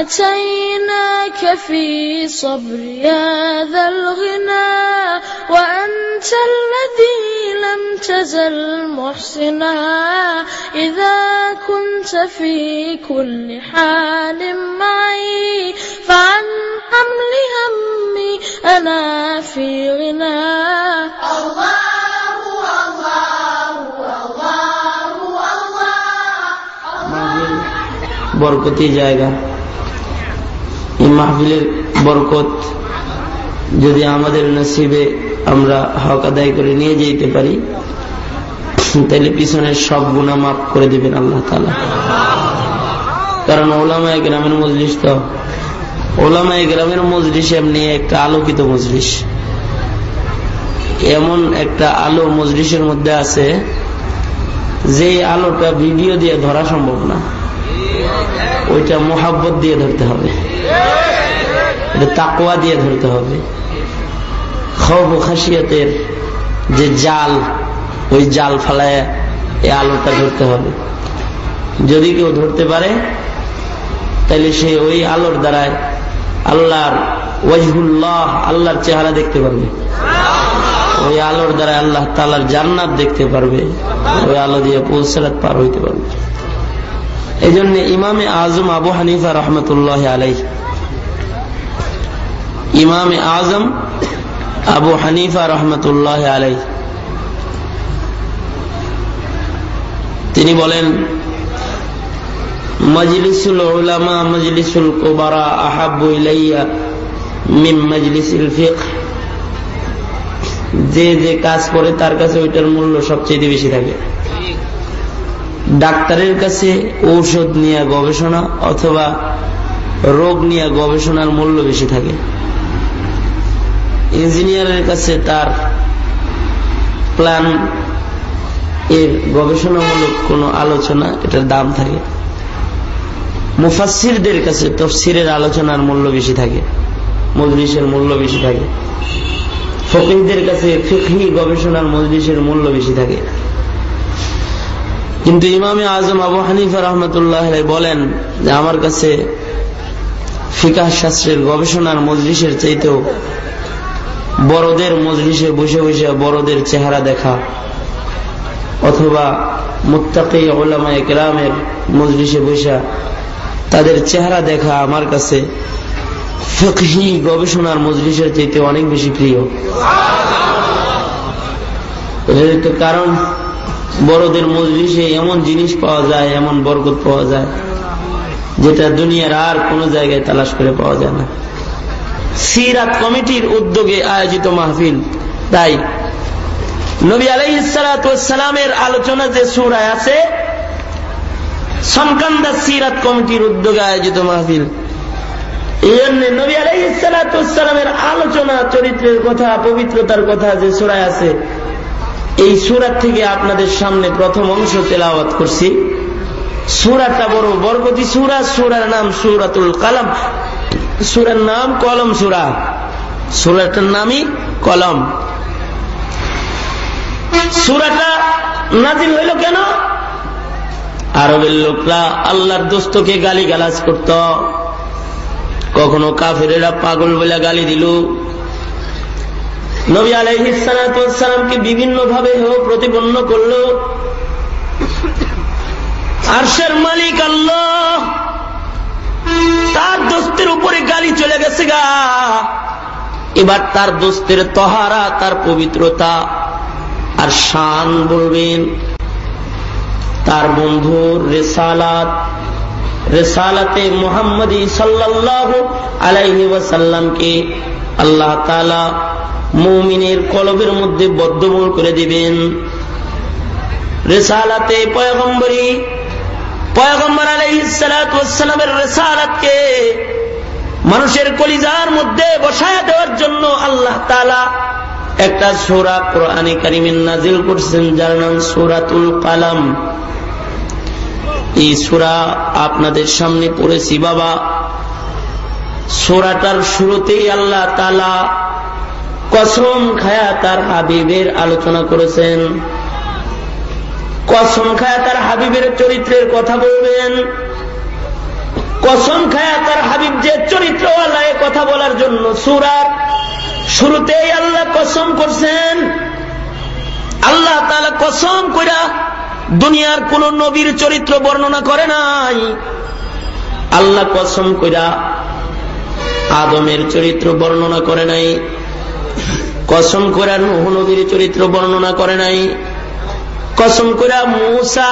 أتيناك في صبر هذا الغنى وأنت الذي لم تزل محسنا إذا كنت في كل حال معي فعن حمل همي أنا في غنى الله বরকতি জায়গা এই মাহফিলের বরকত যদি আমাদের নসিবে আমরা হক আদায় করে নিয়ে যেতে পারি, তাহলে পিছনের সব গুণা মাফ করে দেবেন আল্লাহ তালা কারণ ওলামায় গ্রামের মজলিস তো, ওলামায় গ্রামের মজলিস এমনি একটা আলোকিত মজলিস। এমন একটা আলো মজলিসের মধ্যে আছে, যে আলোটা ভিডিও দিয়ে ধরা সম্ভব না, ওইটা মোহাব্বত দিয়ে ধরতে হবে। তাকুয়া দিয়ে ধরতে হবে। খব খাসিয়তের যে জাল, ওই জাল ফালায় এই আলোটা ধরতে হবে। যদি কেউ ধরতে পারে তাহলে সে ওই আলোর দ্বারায় আল্লাহর ওয়াজহুল্লাহ, আল্লাহর চেহারা দেখতে পারবে। ওই আলোর দ্বারা আল্লাহ তালার জান্নাত দেখতে পারবে। ওই আলো দিয়ে পৌঁছারাত পার হইতে পারবে। এই জন্য ইমামে আজম আবু হানিফা রহমতুল্লাহ আলাই ইমামে আজম আবু হানিফা রহমতুল্লাহ আলাই তিনি বলেন, মজলিসুল উলামা, মজলিসুল কুবারা আহাবু ইলাইয়া মিম মজলিসুল ফিক যে যে কাজ করে তার কাছে ওইটার মূল্য সবচেয়ে বেশি থাকে। ডাক্তারের কাছে ঔষধ নিয়ে গবেষণা অথবা রোগ নিয়ে গবেষণার মূল্য বেশি থাকে। ইঞ্জিনিয়ারের কাছে তার প্ল্যান এর গবেষণামূলক কোন আলোচনা, এটার দাম থাকে। মুফাসিরদের কাছে তফসিরের আলোচনার মূল্য বেশি থাকে, মজলিসের মূল্য বেশি থাকে। ফকিরদের কাছে ফিকহি গবেষণার মজলিসের মূল্য বেশি থাকে। কিন্তু ইমামে আজম আবু হানিফা রহমতুল্লাহ বলেন যে, আমার কাছে ফিকাহ শাস্ত্রের গবেষণার মজলিসের চাইতেও বড়দের মজলিসে বসে বসে বড়দের চেহারা দেখা। অথবা মুত্তাকি মজলিসে বসা তাদের চেহারা দেখা আমার কাছে ফিকহি গবেষণার মজলিসের চাইতে অনেক বেশি প্রিয়। কারণ বড়দের মজলিসে এমন জিনিস পাওয়া যায়, এমন বরকত পাওয়া যায়, যেটা দুনিয়ার আর কোন জায়গায় তালাশ করে পাওয়া যায় না। সিরাত কমিটির উদ্যোগে আয়োজিত মাহফিল। তাই নবী আলাই সালামের আলোচনা যে সুরায় আছে সংকান্দা সিরাত কমিটির উদ্যোগে আয়োজিত মাহফিল। এই জন্য নবী আলাই সালামের আলোচনা, চরিত্রের কথা, পবিত্রতার কথা যে সুরায় আছে, এই সুরাত থেকে আপনাদের সামনে প্রথম অংশ তেলাওয়াত করছি। সুরাটা বড় বরকতি সুরা, সুরার নাম সুরাতুল কালাম। সুরার নাম কলম সুরা। সুরাটার নামই কলম। সুরাটা নাজিল হইল কেন? আরবের লোকরা আল্লাহর দোস্তকে গালি গালাজ করত। কখনো কাফেরেরা পাগল বলে গালি দিল। নবী আলাইহিসালামকে বিভিন্ন ভাবে হেও প্রতিপন্ন করল। আরশের মালিক আল্লাহ তার দোস্তের উপরে গালি চলে গেছে গা। এবার তার দোস্তের তহারা, তার পবিত্রতা আর শান বলবেন। তার বন্ধুর রেসালাত, রেসালাতে মোহাম্মদী সাল্লাহ আলাইহি ওয়াসাল্লামকে আল্লাহ তালা মৌমিনের কলবের মধ্যে বদ্ধমূল করে দিবেন। রেসালাতে পয়গম্বরী পয়গম্বর আলাইসালামের রেসালাতকে মানুষের কলিজার মধ্যে বসায় দেওয়ার জন্য আল্লাহ তালা একটা সোরা কোরআনে কারিমের নাজিল করছেন, যার নাম সোরাতুল কালাম। এই সোরা আপনাদের সামনে পড়েছি, বাবা। সোরাটার শুরুতেই আল্লাহ তালা কসম খায়া তার হাবিবের আলোচনা করেছেন। কসম খায়া তার হাবিবের চরিত্রের কথা বলবেন। কসম খায়া তার হাবিব যে চরিত্রওয়ালা কথা বলার জন্য সুরার শুরুতেই আল্লাহ কসম করছেন। আল্লাহ তালা কসম কইরা দুনিয়ার কোন নবীর চরিত্র বর্ণনা করে নাই। আল্লাহ কসম কইরা আদমের চরিত্র বর্ণনা করে নাই। কসম করা নুহ নবীর চরিত্র বর্ণনা করে নাই। কসম করা মূসা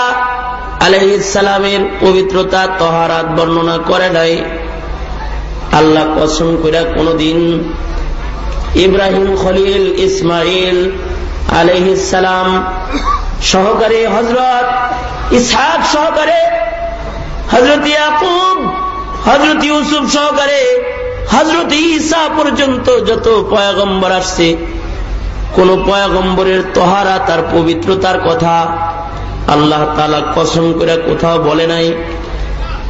আলহিসালামের পবিত্রতা তহারাত বর্ণনা করে নাই। আল্লাহ কসম করা কোনদিন ইব্রাহিম খলিল ইসমাইল আলহিসাম সহকারে হজরত ইসহাক সহকারে হজরত ইয়াকুব হজরত ইউসুফ সহকারে হজরত ঈসা পর্যন্ত যত পয়াগম্বর আসছে কোন পয়াগম্বরের তহারা তার পবিত্রতার কথা আল্লাহ তালা কসম করে কোথাও বলে নাই।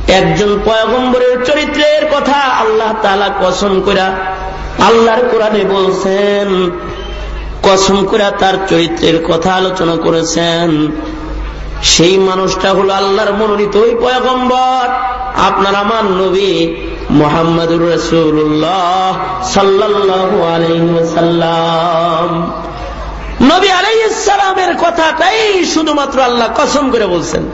একজন পয়াগম্বরের চরিত্রের কথা আল্লাহ তালা কসম করে আল্লাহর কোরআনে বলছেন, কসম করে তার চরিত্রের কথা আলোচনা করেছেন। সেই মানুষটা হলো আল্লাহর মনোনীত ওই পয়গম্বর। আপনার আমার নবী মোহাম্মদুর রসুল্লাহ সাল্লাহ আলহ্লাম নবী আলাইসালামের কথাটাই শুধুমাত্র আল্লাহ কসম করে বলছেন।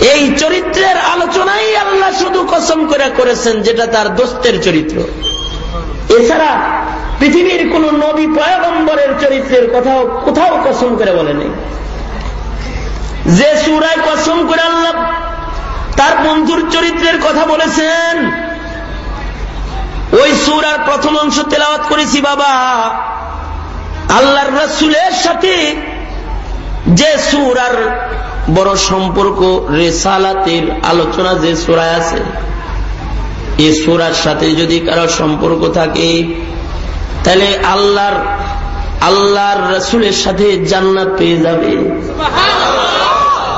এই চরিত্রের আলোচনাই আল্লাহ শুধু কসম করে করেছেন, যেটা তার দোস্তের চরিত্র। এছাড়া পৃথিবীর কোন নবী পয়গম্বরের চরিত্রের কথাও কোথাও কসম করে বলেনি। যে সুরায় কসম করে আল্লাহ তার বন্ধুর চরিত্রের কথা বলেছেন। ওই সুরার প্রথম অংশ তেলাওয়াত করেছি বাবা। আল্লাহর রসুলের সাথে যে সুরার বড় সম্পর্ক, রেসালাতের আলোচনা যে সুরায় আছে এই সুরার সাথে যদি কারও সম্পর্ক থাকে, তাহলে আল্লাহর আল্লাহর রসুলের সাথে জান্নাত পেয়ে যাবে।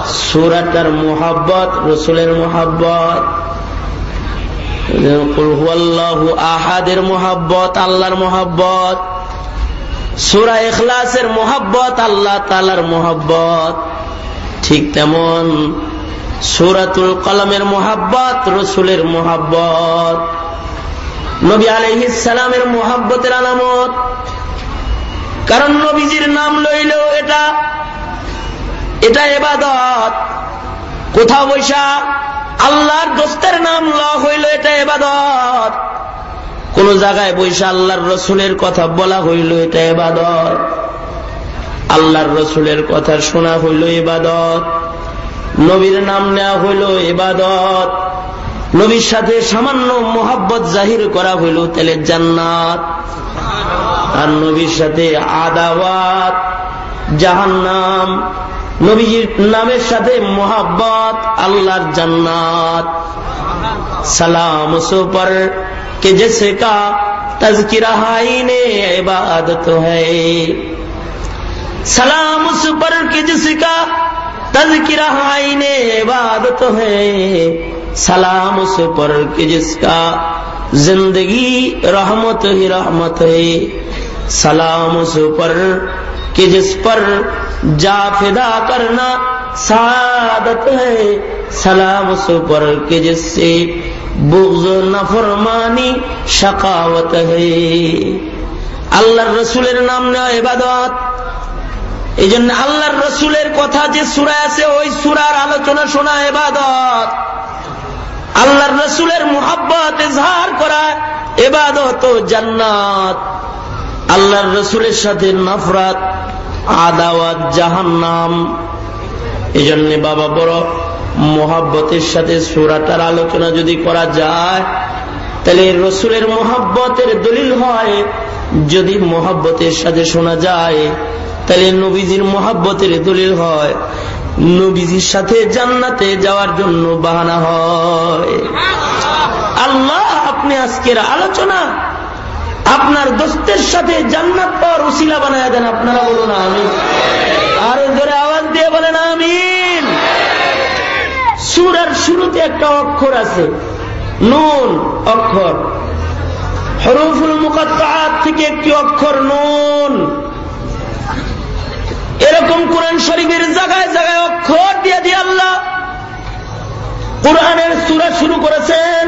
সুরাটার মোহাব্বত, রসুলের মোহাব্বত। আহাদের মোহাব্বত, আল্লাহর মোহাব্বত। সুরা এখলাসের মোহাব্বত, আল্লাহ তালার মোহাব্বত। ঠিক তেমন সুরাতুল কলমের মোহাব্বত, রসুলের মোহাব্বত। নবী আলহিসালামের মোহাব্বতের আলামত। কারণ নবীজির নাম লইল এটা এটা এবাদত। কোথাও বৈশা আল্লাহর দোস্তের নাম ল হইল এটা এবাদত। কোন জায়গায় বৈশা আল্লাহর রসুলের কথা বলা হইল এটা এবাদত। আল্লাহর রসুলের কথা শোনা হইল এবাদত। নবীর নাম নেওয়া হইল এবাদত। নবীর সাথে সামান্য মোহাব্বত জাহির করা হইল তাহলে জান্নাত। আর নবীর সাথে আদাওয়াত, জাহান্নাম। নবীজির নামের সাথে মোহাব্বত، আল্লাহর জান্নাত। সালাম সুপর کے جیسے کا تذکرہ آئین عبادت ہے سلام اس پر کے جس کا تذکرہ آئین عبادت ہے سلام اس پر کے جس کا زندگی رحمت ہی رحمت ہے سلام اس कि जिस पर जा फिदा करना सादत है सलाम उस पर कि जिससे बुग्ज नफरमानी शकावत है আল্লাহর রসুলের নাম নেওয়া এবাদত এই জন্য আল্লাহর রসুলের কথা যে সুরা আছে ওই সুরার আলোচনা শোনা এবাদত আল্লাহর রসুলের মোহাব্বত এজহার করা এবাদত জান্নাত আল্লাহর রসুলের সাথে নফরাত, আদাওয়াত, জাহান্নাম এই জন্য বাবা বড় মোহাব্বতের সাথে সুরাটার আলোচনা যদি করা যায়, তাহলে রসুলের মোহাব্বতের দলিল হয়, যদি মোহাব্বতের সাথে শোনা যায়, তাহলে নবীজির মোহাব্বতের দলিল হয়। নবীজির সাথে জান্নাতে যাওয়ার জন্য বাহানা হয়। আল্লাহ, আপনি আজকের আলোচনা আপনার দোস্তের সাথে জান্নাত পাওয়ার উসিলা বানায় দেন, আপনারা বলুন আমি আরও জোরে আওয়াজ দিয়ে বলেন আমিন। সুরার শুরুতে একটা অক্ষর আছে, নুন অক্ষর। হরুফুল মুকাত্তাআত থেকে একটি অক্ষর নুন। এরকম কোরআন শরীফের জায়গায় জায়গায় অক্ষর দিয়ে দিয়ে আল্লাহ কোরআনের সুরা শুরু করেছেন।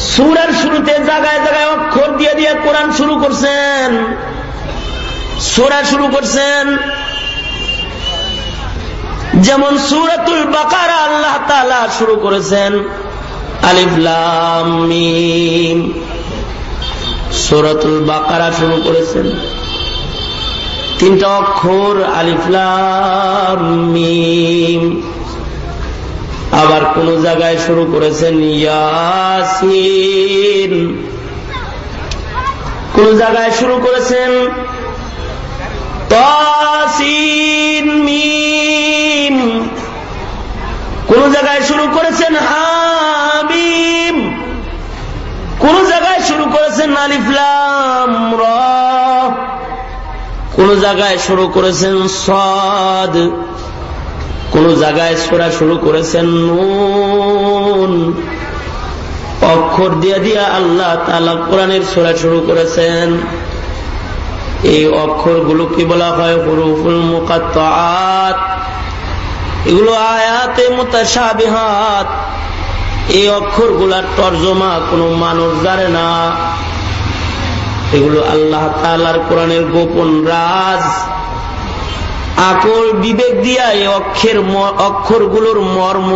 সুরার শুরুতে জায়গায় জায়গায় অক্ষর দিয়ে দিয়ে কোরআন শুরু করছেন। সুরা শুরু করছেন। যেমন সুরাতুল বাকারা আল্লাহ তালা শুরু করেছেন। আলিফলাম সুরাতুল বাকারা শুরু করেছেন। তিনটা অক্ষর আলিফলাম আবার কোন জায়গায় শুরু করেছেন ইয়াসিন। কোন জায়গায় শুরু করেছেন তাসিন কোন জায়গায় শুরু করেছেন হামিম কোন জায়গায় শুরু করেছেন আলিফলাম র। কোন জায়গায় শুরু করেছেন সদ। কোন জায়গায় সোরা শুরু করেছেন নুন। অক্ষর দিয়া দিয়া আল্লাহ তালা কোরআনের সোরা শুরু করেছেন। এই অক্ষরগুলো কি বলা হয় হরুফুল মুকাত্তাত এগুলো আয়াতে মুতাসাবিহাত এই অক্ষরগুলার তর্জমা কোনো মানুষ জানে না। এগুলো আল্লাহ তালার কোরআনের গোপন রাজ। আকল বিবেক দিয়া এই অক্ষের অক্ষরগুলোর মর্ম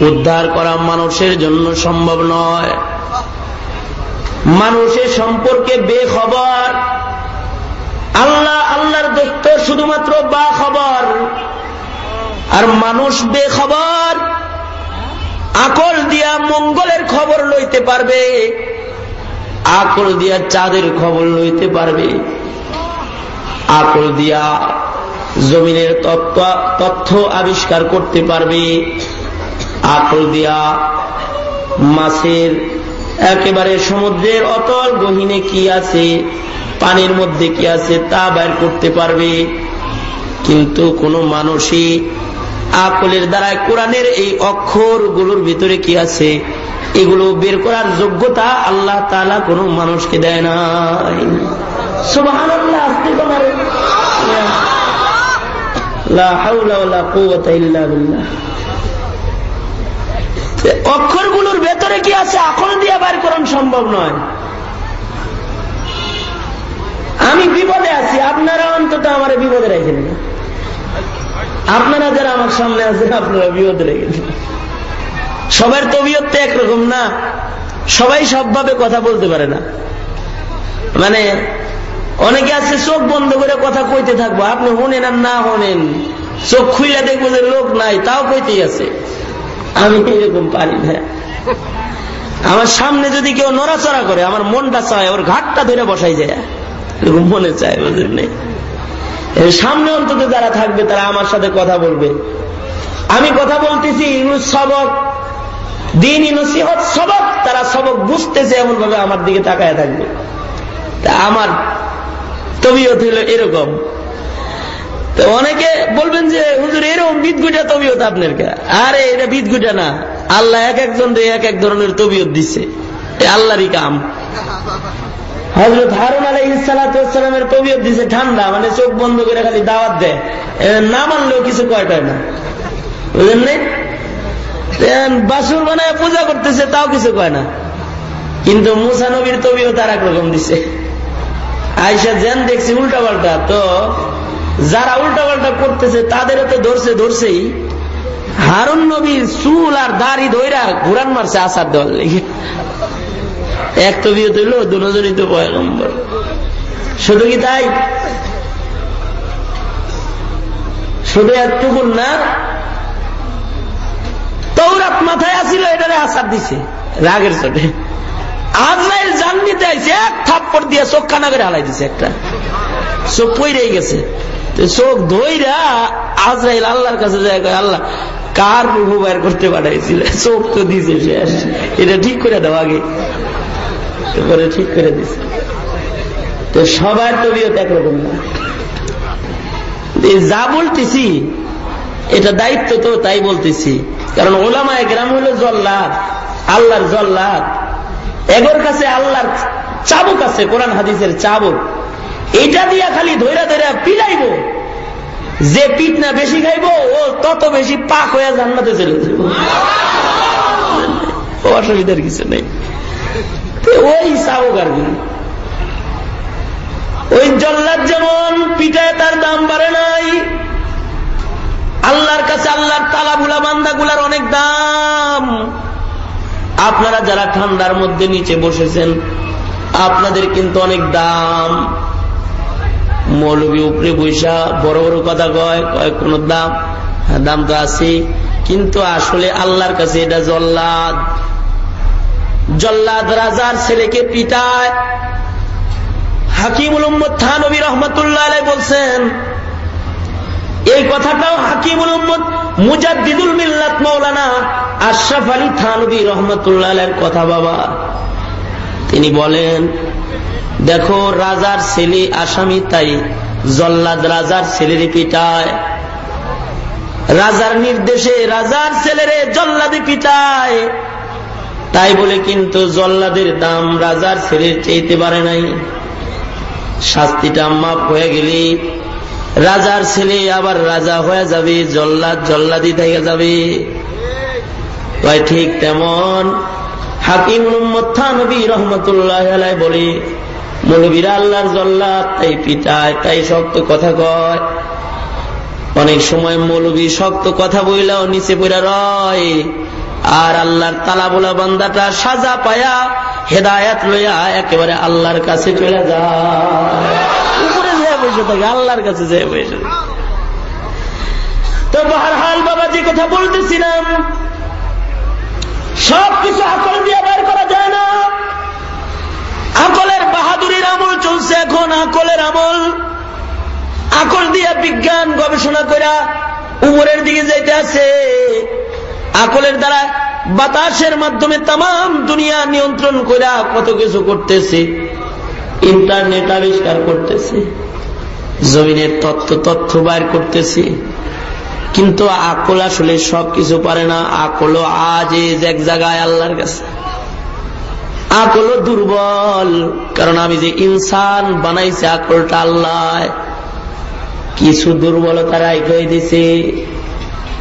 উদ্ধার করা মানুষের জন্য সম্ভব নয়। মানুষের সম্পর্কে বেখবর। আল্লাহ, আল্লাহর দোস্ত শুধুমাত্র বা খবর আর মানুষ বেখবর। আকল দিয়া মঙ্গলের খবর লইতে পারবে। আকল দিয়া চাঁদের খবর লইতে পারবে। আকল দিয়া জমিনের তথ্য আবিষ্কার করতে পারবে। আকল দিয়া মাছের একেবারে সমুদ্রের অতল গহিনে কি আছে, পানির মধ্যে কি আছে তা বের করতে পারবে। কিন্তু কোনো মানুষই আকলের দ্বারায় কোরআনের এই অক্ষরগুলোর ভিতরে কি আছে, এগুলো বের করার যোগ্যতা আল্লাহ তালা কোন মানুষকে দেয় নাই। অক্ষরগুলোর ভেতরে কি আছে? এখন দিয়ে বাইর করানো সম্ভব নয়। আমি বিপদে আছি, আপনারা অন্তত আমার বিপদে রেখে আপনারা যারা আমার সামনে আছেন, আপনারা বিপদে রেখে সবার তবিয়ত তো একরকম না। সবাই সবভাবে কথা বলতে পারে না। মানে অনেকে আছে, চোখ বন্ধ করে কথা কইতে থাকব। আপনি হনেন আর না হনেন, চোখ খুইলে দেখব যে লোক নাই, তাও কইতেই আছে। আমি এরকম পারি না। আমার সামনে যদি কেউ নড়াচড়া করে, আমার মনটা চায়, ওর ঘাটটা ধরে বসাই যায়। এরকম মনে চায়, বুঝলেন নেই? সামনে অন্তত যারা থাকবে, তারা আমার সাথে কথা বলবে। আমি কথা বলতেছি সবক, দিন নসিহত সবক, তারা সবক বুঝতেছে এমন ভাবে আমার দিকে তাকায় থাকবে। তা আমার তবিয়ত হইল এরকম। তো অনেকে বলবেন যে, হুজুর, এরকম বিদগুটা তবিয়ত আপনার আরে, এটা বিদগুটা না। আল্লাহ এক একজন এক এক ধরনের তবিয়ত দিচ্ছে আল্লাহরই কাম। হজরত হারুন আলাই ইসালাতামের তবিয়ত দিছে ঠান্ডা মানে চোখ বন্ধ করে খালি দাওয়াত দেয়। না মানলেও কিছু কয়টায় না। বুঝলেন বাসুর বানায় পূজা করতেছে, তাও কিছু কয় না। কিন্তু মুসা নবীর তবিও তার একরকম দিছে। আইসা যেন দেখছি উল্টা পাল্টা তো যারা উল্টা পাল্টা করতেছে তাদেরও তো ধরছে, ধরছেই। হারুন নবীর চুল আর দাড়ি ধৈরা ঘুরান মারছে আসার দেওয়ার লেগে এক তবিও তৈল দুজনই তো পয়গম্বর। শুধু কি তাই? শুধু একটুকু না তৌরাত মাথায় আসিল, এটারে আসার দিছে, রাগের চোটে। আজরাইল জান নিতে আইছে, এক থাপ্পড় দিয়ে চোখ খানা করে হালাই দিছে একটা। চোখ পইরেই গেছে। চোখ ধইরা আজরাইল আল্লাহর কাছে যায় আল্লাহ, কার বাইর করতে পাঠাইছিল? চোখ তো দিছে এটা ঠিক করে দাও আগে। করে ঠিক করে দিছে। তো সবার তবিয়ত একরকম না। যা বলতেছি, এটা দায়িত্ব তো তাই বলতেছি। কারণ ওলামায় গ্রাম হলো জল্লাদ, আল্লাহর জল্লাদ। এগোর কাছে আল্লাহর চাবুক আছে, কোরআন হাদিসের চাবুক। এটা দিয়া খালি ধৈরা ধৈরা পিলাইব। যে পিঠ না বেশি খাইব, ও তত বেশি পাক হয়ে জান্নাতে চলে যাব অসুবিধার কিছু নেই। ওই চাবক আর কি। ওই জল্লাদ যেমন পিঠায় তার দাম বাড়ে নাই। আল্লাহর কাছে আল্লাহর তালা বুলা বান্দা গুলার অনেক দাম। আপনারা যারা ঠান্ডার মধ্যে নিচে বসেছেন আপনাদের কিন্তু অনেক দাম। মৌলবী উপরে বৈশা বড় বড় কথা কয় কোন দাম? হ্যাঁ, দাম তো আছে। কিন্তু আসলে আল্লাহর কাছে এটা জল্লাদ। জল্লাদ রাজার ছেলেকে পিটায় হাকিমুল উম্মদ থানবী রহমতুল্লাহ আলাই বলছেন এই কথাটাও হাকিমুল উম্মদ মুজাদ্দিদুল মিল্লাত মৌলানা আশরাফ আলী থানবী রহমতুল্লাহ কথা বাবা। তিনি বলেন, দেখো, রাজার ছেলে আসামি, তাই জল্লাদ রাজার ছেলের পিটায়। রাজার নির্দেশে রাজার ছেলেরে জল্লাদে পিটায়। তাই বলে কিন্তু জল্লাদের দাম রাজার ছেলের চাইতে পারে নাই। শাস্তিটা মাপ হয়ে গেলে রাজার ছেলে আবার রাজা হয়ে যাবে, জল্লাদ জল্লাদি থেকে যাবে। ঠিক তেমন বলে, মৌলবীরা আল্লাহর জল্লাদ, তাই পিটায় তাই শক্ত কথা কয়। অনেক সময় মৌলবী শক্ত কথা বইলাও নিচে পড়া রয়, আর আল্লাহর তালা বোলা বান্দাটা সাজা পায়া হেদায়াত লইয়া একেবারে আল্লাহর কাছে চলে যায়। উপরে যায় বসে থাকে, আল্লাহর কাছে যায় বসে তো বাহার বাবা, যে কথা বলতেছিলাম সব কিছু আকল দিয়ে বের করা যায় না। আকলের বাহাদুরির আমল চলছে এখন, আকলের আমল। আকল দিয়ে বিজ্ঞান গবেষণা করা উমরের দিকে যাইতে আছে। আকলের দ্বারা বাতাসের মাধ্যমে তাম দুনিয়া নিয়ন্ত্রণ করে কত কিছু করতেছে। ইন্টারনেট আবিষ্কার করতেছে। জমিনের তথ্য তথ্য বাইর করতেছে। কিন্তু আকল আসলে সব কিছু পারে না। আকল আজ এক জায়গায় আল্লাহর কাছে। আকল দুর্বল। কারণ আমি যে ইনসান বানাইছি আকলটা আল্লাহ কিছু দুর্বলতা রাখে দিছে।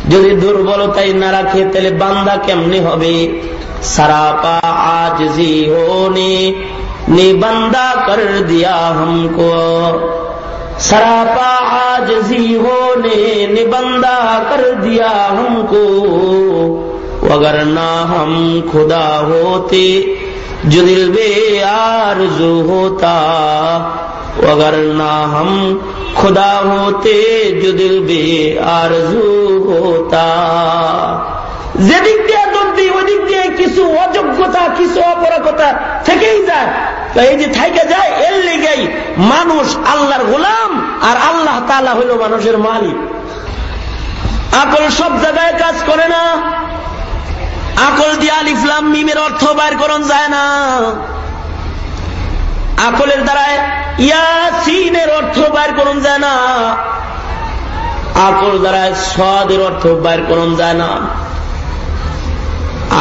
যদি দুর্বলতাই না রাখে, তাহলে বান্দা কেমনি হবে? সারাপা আজ জি হে বান্দা কর দিয়া হমকো। سراپا آجزی ہو نے نبندہ کر دیا ہم کو۔ وگرنا ہم خدا ہوتے، جو دل بے آرزو ہوتا۔ وگرنا ہم خدا ہوتے، جو دل بے آرزو ہوتا۔ যেদিক দিয়ে দর্দি ওদিক দিয়ে কিছু অযোগ্যতা কিছু অপরাগতা থেকেই যায় এই যে থাইকে যায়, এর লেগেই মানুষ আল্লাহর গোলাম আর আল্লাহ তালা হইল মানুষের মালিক। আকল সব জায়গায় কাজ করে না। আকল দিয়ে আলিফলাম মিমের অর্থ বাইর করন যায় না। আকলের দ্বারায় ইয়াসিনের অর্থ বাইর করুন যায় না। আকল দ্বারায় সদের অর্থ বাইর করুন যায় না।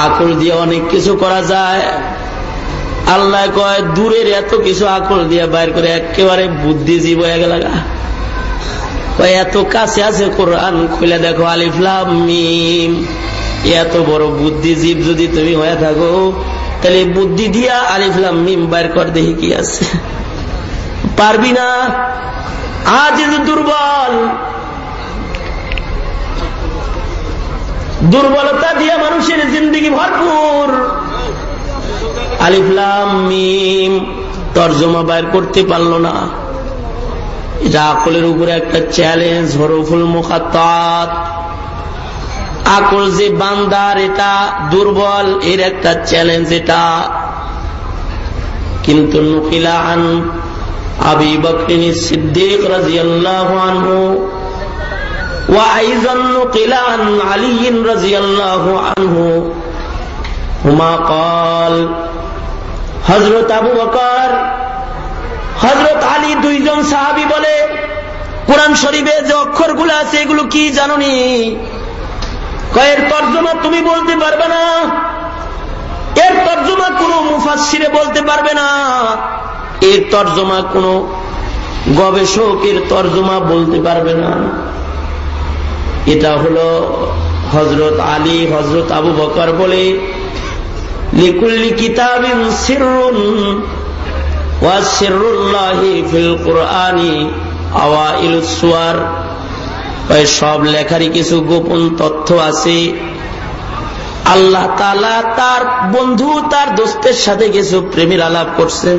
আকল দিয়ে অনেক কিছু করা যায়। আল্লাহ কয়, দূরের এত কিছু আকল দিয়ে বাইর করে একেবারে বুদ্ধিজীব হয়ে গেল এত কাছে আছে কোরআন, খুলে দেখো আলিফলাম এত বড় বুদ্ধিজীব যদি তুমি হয়ে থাকো, তাহলে বুদ্ধি দিয়া আলিফলাম মিম বাইর কর, দেখি কি আছে। পারবি না? আজ দুর্বল, দুর্বলতা দিয়া মানুষের জিন্দিগি ভরপুর আলিফলাম মিম তর্জমা বাইর করতে পারল না এটা আকলের উপরে একটা চ্যালেঞ্জ হরফুল মুখাত্তাত আকল যে বান্দার এটা দুর্বল এর একটা চ্যালেঞ্জ এটা কিন্তু নুকিলা আন আবি বকরিনী সিদ্দিক রাজিয়াল্লাহু আনহু وأيضا نقل عن علي رضي الله عنه هما قال হজরত আবু বকর হজরত আলী দুইজন সাহাবি বলে, কোরআন শরীফে যে অক্ষরগুলো আছে এগুলো কি জাননি? কয়ের তর্জমা তুমি বলতে পারবে না। এর তর্জমা কোন মুফাসিরে বলতে পারবে না। এর তর্জমা কোন গবেষক এর তর্জমা বলতে পারবে না। এটা হলো হজরত আলী হজরত আবু বকর বলে লিকুল্লি কিতাবিন সব লেখারই কিছু গোপন তথ্য আছে। আল্লাহ তালা তার বন্ধু, তার দোস্তের সাথে কিছু প্রেমের আলাপ করছেন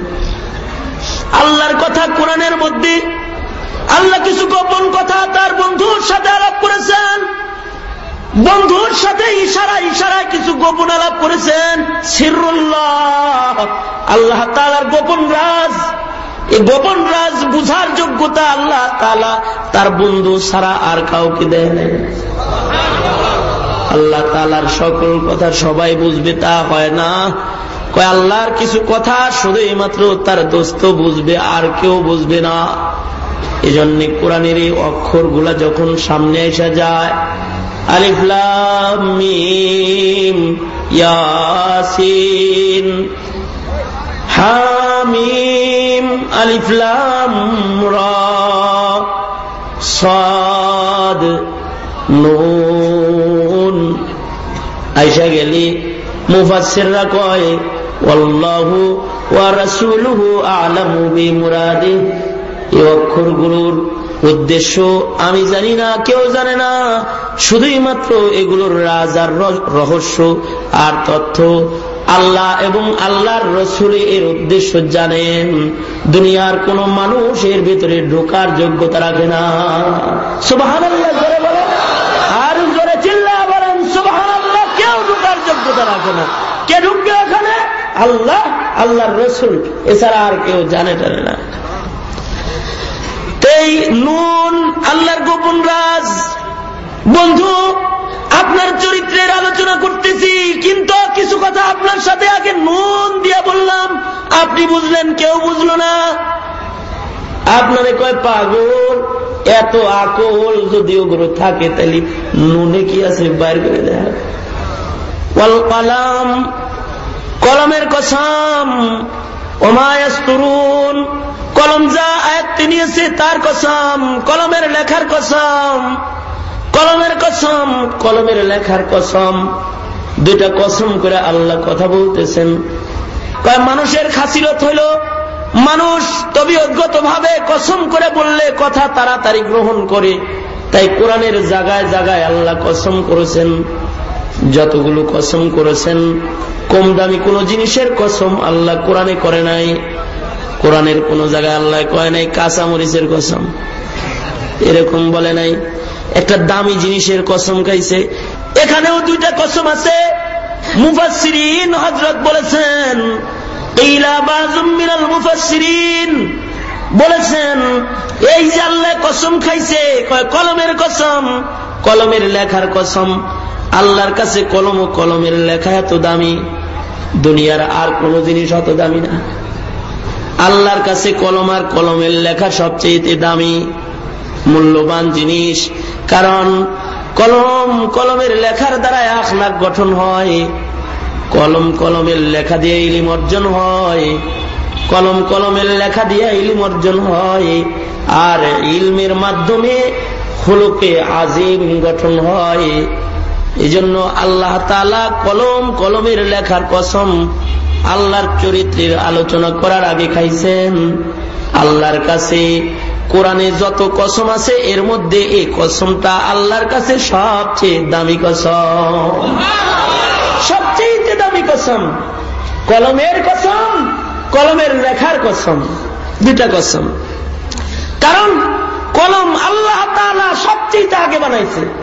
আল্লাহর কথা কোরআনের মধ্যে, আল্লাহ কিছু গোপন কথা তার বন্ধুর সাথে আলাপ করেছেন। বন্ধুর সাথে ইশারা, ইশারায় কিছু গোপন আলাপ করেছেন আল্লাহ তালার গোপন রাজ। এই গোপন রাজ বুঝার যোগ্যতা আল্লাহ তালা তার বন্ধু ছাড়া আর কাউকে দেয় নাই। আল্লাহ তালার সকল কথা সবাই বুঝবে, তা হয় না। কয়, আল্লাহর কিছু কথা শুধু মাত্র তার দোস্ত বুঝবে, আর কেউ বুঝবে না। এজন্য কোরআনের এই অক্ষর যখন সামনে এসে যায় আলিফলাম ইয়াসিন। হামিম আলিফলাম সাদ নুন। আইসা গেলি, মুফাসসিররা কয়, ওয়াল্লাহু ওয়া রাসূলুহু আ'লামু বিমুরাদি এই অক্ষরগুলোর উদ্দেশ্য আমি জানি না, কেউ জানে না। শুধুই মাত্র এগুলোর রাজার রহস্য আর তথ্য। আল্লাহ এবং আল্লাহর রসুলে এর উদ্দেশ্য জানেন। দুনিয়ার কোন মানুষ এর ভিতরে ঢোকার যোগ্যতা রাখে না। আর জোরে চিল্লা বলেন সুবাহান কেউ ঢোকার যোগ্যতা রাখে না। কে ঢুকবে ওখানে? আল্লাহ, আল্লাহর রসুল। এছাড়া আর কেউ জানে টানে না। এই নুন আল্লাহর গোপন রাজ। বন্ধু, আপনার চরিত্রের আলোচনা করতেছি, কিন্তু কিছু কথা আপনার সাথে আগে নুন দিয়া বললাম। আপনি বুঝলেন, কেউ বুঝলো না। আপনারে কয়, পাগল, এত আকল যদি ওগুলো থাকে তাহলে নুনে কি আছে? বাইর করে দেয় কলাম কলমের কসম ওমায়াস্তরুন কলম যা আয়াত্তি নিয়েছে তার কসম, কলমের লেখার কসম, কলমের কসম, কলমের লেখার কসম। দুইটা কসম করে আল্লাহ কথা বলতেছেন। মানুষের খাসিরত হইল, মানুষ তবিয়তগত ভাবে কসম করে বললে কথা তাড়াতাড়ি গ্রহণ করে। তাই কোরআনের জায়গায় জায়গায় আল্লাহ কসম করেছেন। যতগুলো কসম করেছেন কম দামি কোন জিনিসের কসম আল্লাহ কোরআনে করে নাই। কোরআনের কোন জায়গায় আল্লাহ কয় নাই কাঁচা মরিচের কসম। এরকম বলে নাই। একটা দামি জিনিসের কসম খাইছে। এখানেও দুইটা কসম আছে। মুফাসিরিন হজরত বলেছেন বলেছেন, এই যে আল্লাহ কসম খাইছে কলমের কসম, কলমের লেখার কসম। আল্লাহর কাছে কলম ও কলমের লেখা এত দামি, দুনিয়ার আর কোন জিনিস অত দামি না। আল্লাহর কাছে কলম আর কলমের লেখা সবচেয়ে দামি, মূল্যবান জিনিস। কারণ কলম কলমের লেখার দ্বারা আখলাখ গঠন হয়, কলম কলমের লেখা দিয়ে ইলিম অর্জন হয়, কলম কলমের লেখা দিয়ে ইলিম অর্জন হয়, আর ইলমের মাধ্যমে হলুকে আজিম গঠন হয়। এই জন্য আল্লাহ তালা কলম কলমের লেখার কসম আল্লাহর চরিত্রের আলোচনা করার আগে খাইছেন। আল্লাহর কাছে কোরআনে যত কসম আছে, এর মধ্যে এই কসমটা আল্লাহর কাছে সবচেয়ে দামি কসম। সবচেয়ে দামি কসম। কলমের কসম, কলমের লেখার কসম দুটা কসম। কারণ কলম আল্লাহ সবচেয়ে আগে বানাইছে।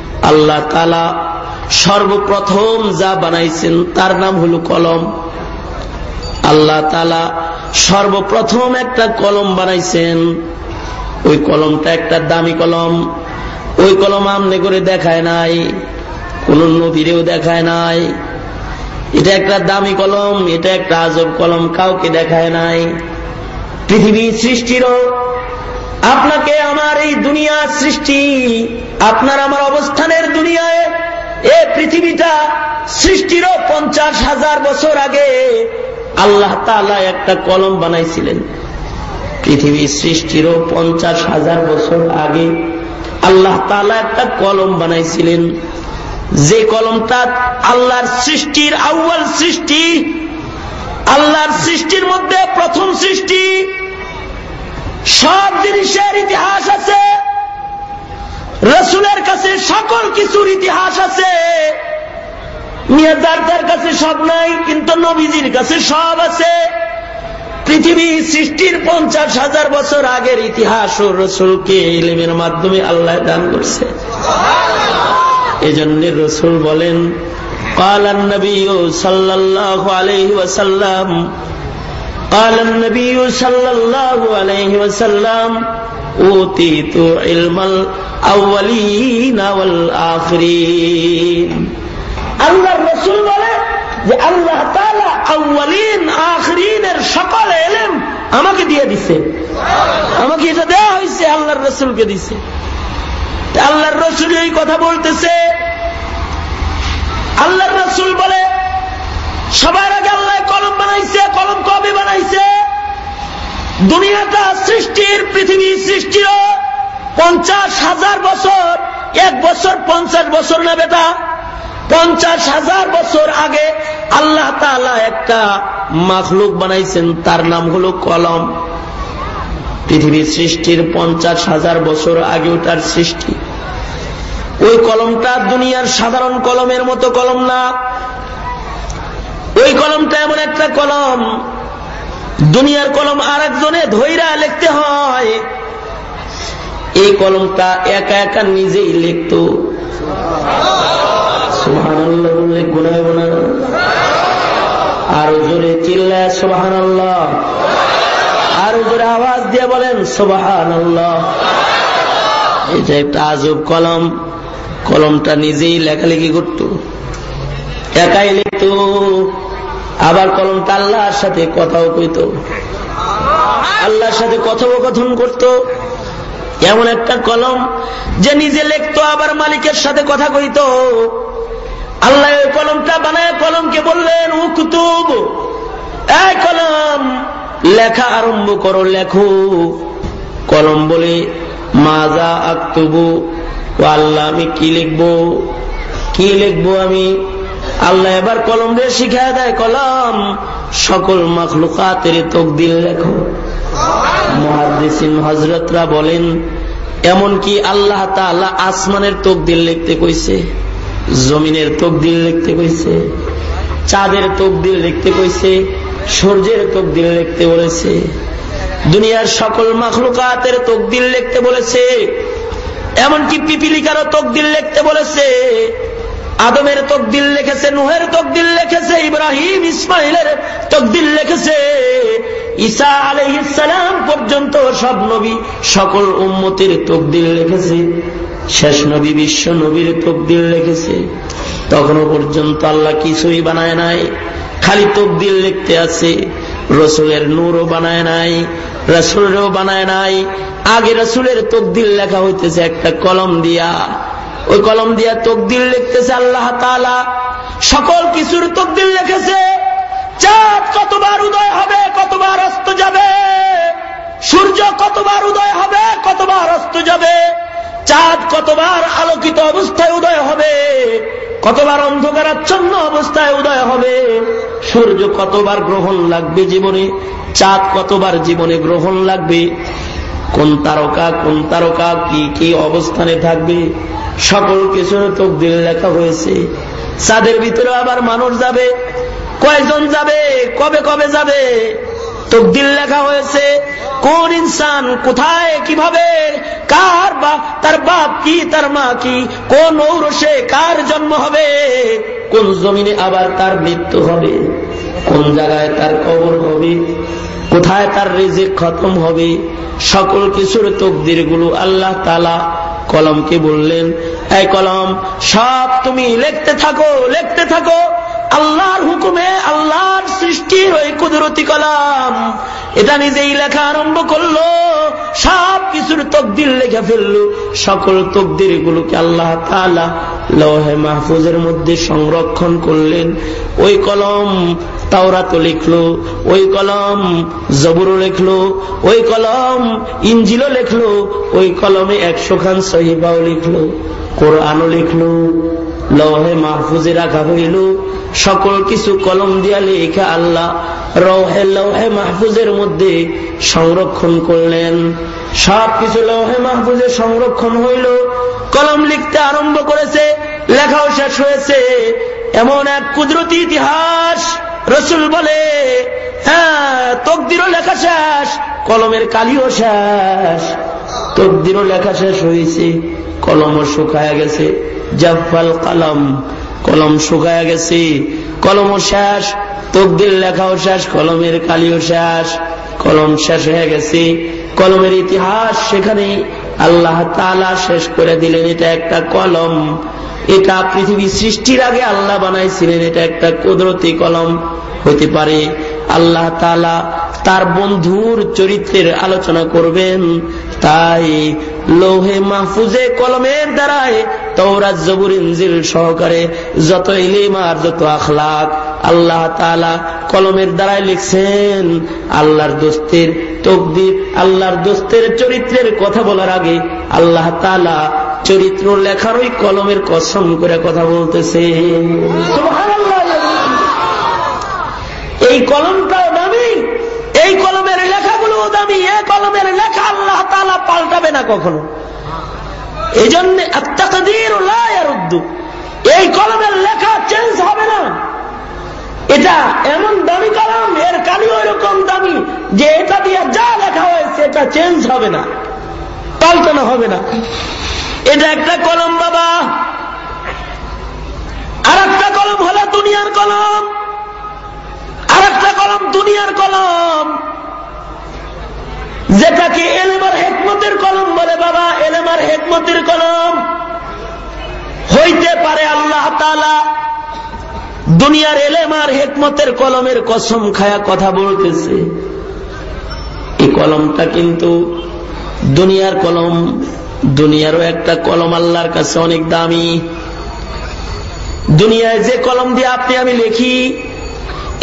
আল্লাহ তালা সর্বপ্রথম যা বানাইছেন, তার নাম হল কলম। আল্লাহ তালা সর্বপ্রথম একটা কলম বানাইছেন। ওই কলমটা একটা দামি কলম। ওই কলম আমনে করে দেখায় নাই, কোন নবীরেও দেখায় নাই। এটা একটা দামি কলম, এটা একটা আজব কলম, কাউকে দেখায় নাই। পৃথিবী সৃষ্টিরও আপনাকে আমার এই দুনিয়া সৃষ্টি, আপনার আমার অবস্থানের দুনিয়ায়, এ পৃথিবীটা সৃষ্টিরও পঞ্চাশ হাজার বছর আগে আল্লাহ তালা একটা কলম বানাইছিলেন। পৃথিবী সৃষ্টিরও পঞ্চাশ হাজার বছর আগে আল্লাহ তালা একটা কলম বানাইছিলেন। যে কলমটা আল্লাহর সৃষ্টির আউ্বাল সৃষ্টি, আল্লাহর সৃষ্টির মধ্যে প্রথম সৃষ্টি সব জিনিসের ইতিহাস আছে রসুলের কাছে সকল কিছুর ইতিহাস আছে মিয়াদারদার কাছে সব নাই কিন্তু নবীজির কাছে সব আছে পৃথিবী সৃষ্টির পঞ্চাশ হাজার বছর আগের ইতিহাস ও রসুলকে ইলেমের মাধ্যমে আল্লাহ দান করছে এজন্য রসুল বলেন قال النبي صلى الله عليه وسلم قال النبي صلى الله عليه وسلم أوتيت علم الأولين والآخرين আল্লাহ রসুল বলে যে আল্লাহ তালা আউ্বালিন আখরিনের সকল এলেম আমাকে দিয়ে দিছে আমাকে এটা দেওয়া হয়েছে আল্লাহর রসুলকে দিছে আল্লাহর রসুল এই কথা বলতেছে আল্লাহর রসুল বলে সবার আগে আল্লাহ কলম বানাইছে, কলম কবে বানাইছে? দুনিয়াটা সৃষ্টির, পৃথিবী সৃষ্টির পঞ্চাশ হাজার বছর, এক বছর পঞ্চাশ বছর না বেটা? পঞ্চাশ হাজার বছর আগে আল্লাহ তালা একটা মাখলুক বানাইছেন, তার নাম হল কলম। পৃথিবীর সৃষ্টির পঞ্চাশ হাজার বছর আগেও তার সৃষ্টি। ওই কলমটা দুনিয়ার সাধারণ কলমের মতো কলম না। ওই কলমটা এমন একটা কলম। দুনিয়ার কলম আর একজনে ধৈরা লিখতে হয়। এই কলমটা একা একা নিজেই লিখত। আরও জোরে আরও জোরে আওয়াজ দিয়ে বলেন সোবাহান এটা একটা আজব কলম। কলমটা নিজেই লেখালেখি করত। একাই লিখত। আবার কলমটা আল্লাহর সাথে কথাও কইত। আল্লাহর সাথে কথোপকথন করত। এমন একটা কলম যে নিজে লিখত, আবার মালিকের সাথে কথা কইত। আল্লাহ ওই কলমটা বানায়, কলমকে বললেন, উকুতুব, এই কলম, লেখা আরম্ভ করো, লেখো। কলম বলে মাজা আক্তবু আল্লাহ, আমি কি লিখব? কি লিখব আমি? আল্লাহ এবার কলম রে শিখায় দেয়, কলম, সকল মখলুকাতের তকদিল লেখো। মহাদিসিন হজরতরা বলেন, এমনকি আল্লাহ তাল্লাহ আসমানের তকদিল লিখতে কইছে, জমিনের তকদিল লিখতে কইছে, চাঁদের তকদিল লিখতে কইছে, সূর্যের তকদিল লিখতে বলেছে, দুনিয়ার সকল মাখলুকাতের তকদিল লিখতে বলেছে, এমনকি পিপিলিকারও তকদিল লিখতে বলেছে আদমের তকদিল লিখেছে, নুহের তকদিল লিখেছে, ইব্রাহিম, ইসমাইলের তকদিল লিখেছে। ঈসা আলহিসাম পর্যন্ত সব নবী, সকল উম্মতির তকদিল লিখেছে। শেষ নবী বিশ্ব নবীর তকদিল লিখেছে। তখনও পর্যন্ত আল্লাহ কিছুই বানায় নাই। খালি তকদিল লিখতে আছে। রসুলের নূরও বানায় নাই, রসুলেরও বানায় নাই। আগে রসুলের তকদিল লেখা হইতেছে একটা কলম দিয়া। ওই কলম দিয়া তকদিল লিখতেছে আল্লাহ তালা সকল কিছুর তকদিল লিখেছে। চাঁদ কতবার উদয় হবে, কতবার অস্ত যাবে? সূর্য কতবার উদয় হবে, কতবার অস্ত যাবে? চাঁদ কতবার আলোকিত অবস্থায় উদয় হবে, কতবার অন্ধকারাচ্ছন্ন অবস্থায় উদয় হবে? সূর্য কতবার গ্রহণ লাগবে জীবনে? চাঁদ কতবার জীবনে গ্রহণ লাগবে? কোন তারকা কোন তারকা, কি কি অবস্থানে থাকবে? সকল কিছুর তকদিল লেখা হয়েছে। চাঁদের ভিতরে আবার মানুষ যাবে। কয়জন যাবে? কবে কবে যাবে? তকদিল লেখা হয়েছে, কোন ইনসান কোথায়, কীভাবে, কার বা, তার বাপ কি, তার মা কি, কোন ঔরসে কার জন্ম হবে, কোন জমিনে আবার তার মৃত্যু হবে, কোন জায়গায় তার কবর হবে, কোথায় তার রেজে খতম হবে, সকল কিছুর তকদিরগুলো আল্লাহ তালা কলমকে বললেন, এই কলম সব তুমি লিখতে থাকো লিখতে থাকো আল্লাহর হুকুমে আল্লাহর সৃষ্টির ওই কুদরতি কলাম, এটা নিজেই লেখা আরম্ভ করল, সব কিছুর তকদির লেখা ফেলল। সকল তকদির গুলোকে আল্লাহ তালা লহে মাহফুজের মধ্যে সংরক্ষণ করলেন। ওই কলম তাওরাতো লিখলো, ওই কলম জবুরও লিখলো, ওই কলম ইঞ্জিলও লিখলো, ওই কলমে একশো খান সহিবাও লিখলো, কোরআনও লিখলো। লহে মাহফুজে রাখা হইল। সকল কিছু কলম দিয়া লেখা আল্লাহ রহে লহে মাহফুজের মধ্যে সংরক্ষণ করলেন। সব কিছু লহে মাহফুজে সংরক্ষণ হইল। কলম লিখতে আরম্ভ করেছে, লেখাও শেষ হয়েছে। এমন এক কুদরতি ইতিহাস, রসুল বলে হ্যাঁ তকদিরও লেখা শেষ, কলমের কালিও শেষ, তকদিরও লেখা শেষ হয়েছে। কলমও শুকায় গেছে। জাফাল কালাম, কলম শুকায় গেছে। কলমও শেষ, তকদির লেখাও শেষ, কলমের কালিও শেষ, কলম শেষ হয়ে গেছে। কলমের ইতিহাস সেখানে আল্লাহ তালা শেষ করে দিলেন, এটা একটা কলম। এটা পৃথিবী সৃষ্টির আগে আল্লাহ বানাইছিলেন, এটা একটা কুদরতি কলম। হইতে পারে আল্লাহ তালা তার বন্ধুর চরিত্রের আলোচনা করবেন। তাই লোহে মাহফুজে কলমের দ্বারায় তৌরাজ জবুর ইঞ্জিল সহকারে যত ইলিম আর যত আখলাক আল্লাহ তালা কলমের দ্বারায় লিখছেন, আল্লাহর দোস্তের তকদির, আল্লাহর দোস্তের চরিত্রের কথা বলার আগে আল্লাহ তালা চরিত্র লেখার ওই কলমের কসম করে কথা বলতেছে এই কলমটাও দামি, এই কলমের লেখাগুলো দামি, এ কলমের লেখা আল্লাহ তালা পাল্টাবে না কখনো। এই জন্য এই কলমের লেখা চেঞ্জ হবে না। এটা এমন দামি কলম, এর কালি ওই রকম দামি, যে এটা দিয়ে যা লেখা হয়েছে এটা চেঞ্জ হবে না, পাল্টানো হবে না। এটা একটা কলম বাবা। আর একটা কলম হলো দুনিয়ার কলম। আর একটা কলম, দুনিয়ার কলম। যেটাকে এলেমার হেকমতের কলম বলে বাবা এলেমার হেকমতের কলম। হইতে পারে আল্লাহ তালা দুনিয়ার এলেমার হেকমতের কলমের কসম খায়া কথা বলতেছে। এই কলমটা কিন্তু দুনিয়ার কলম, দুনিয়ারও একটা কলম আল্লাহর কাছে অনেক দামি। দুনিয়ায় যে কলম দিয়ে আপনি আমি লিখি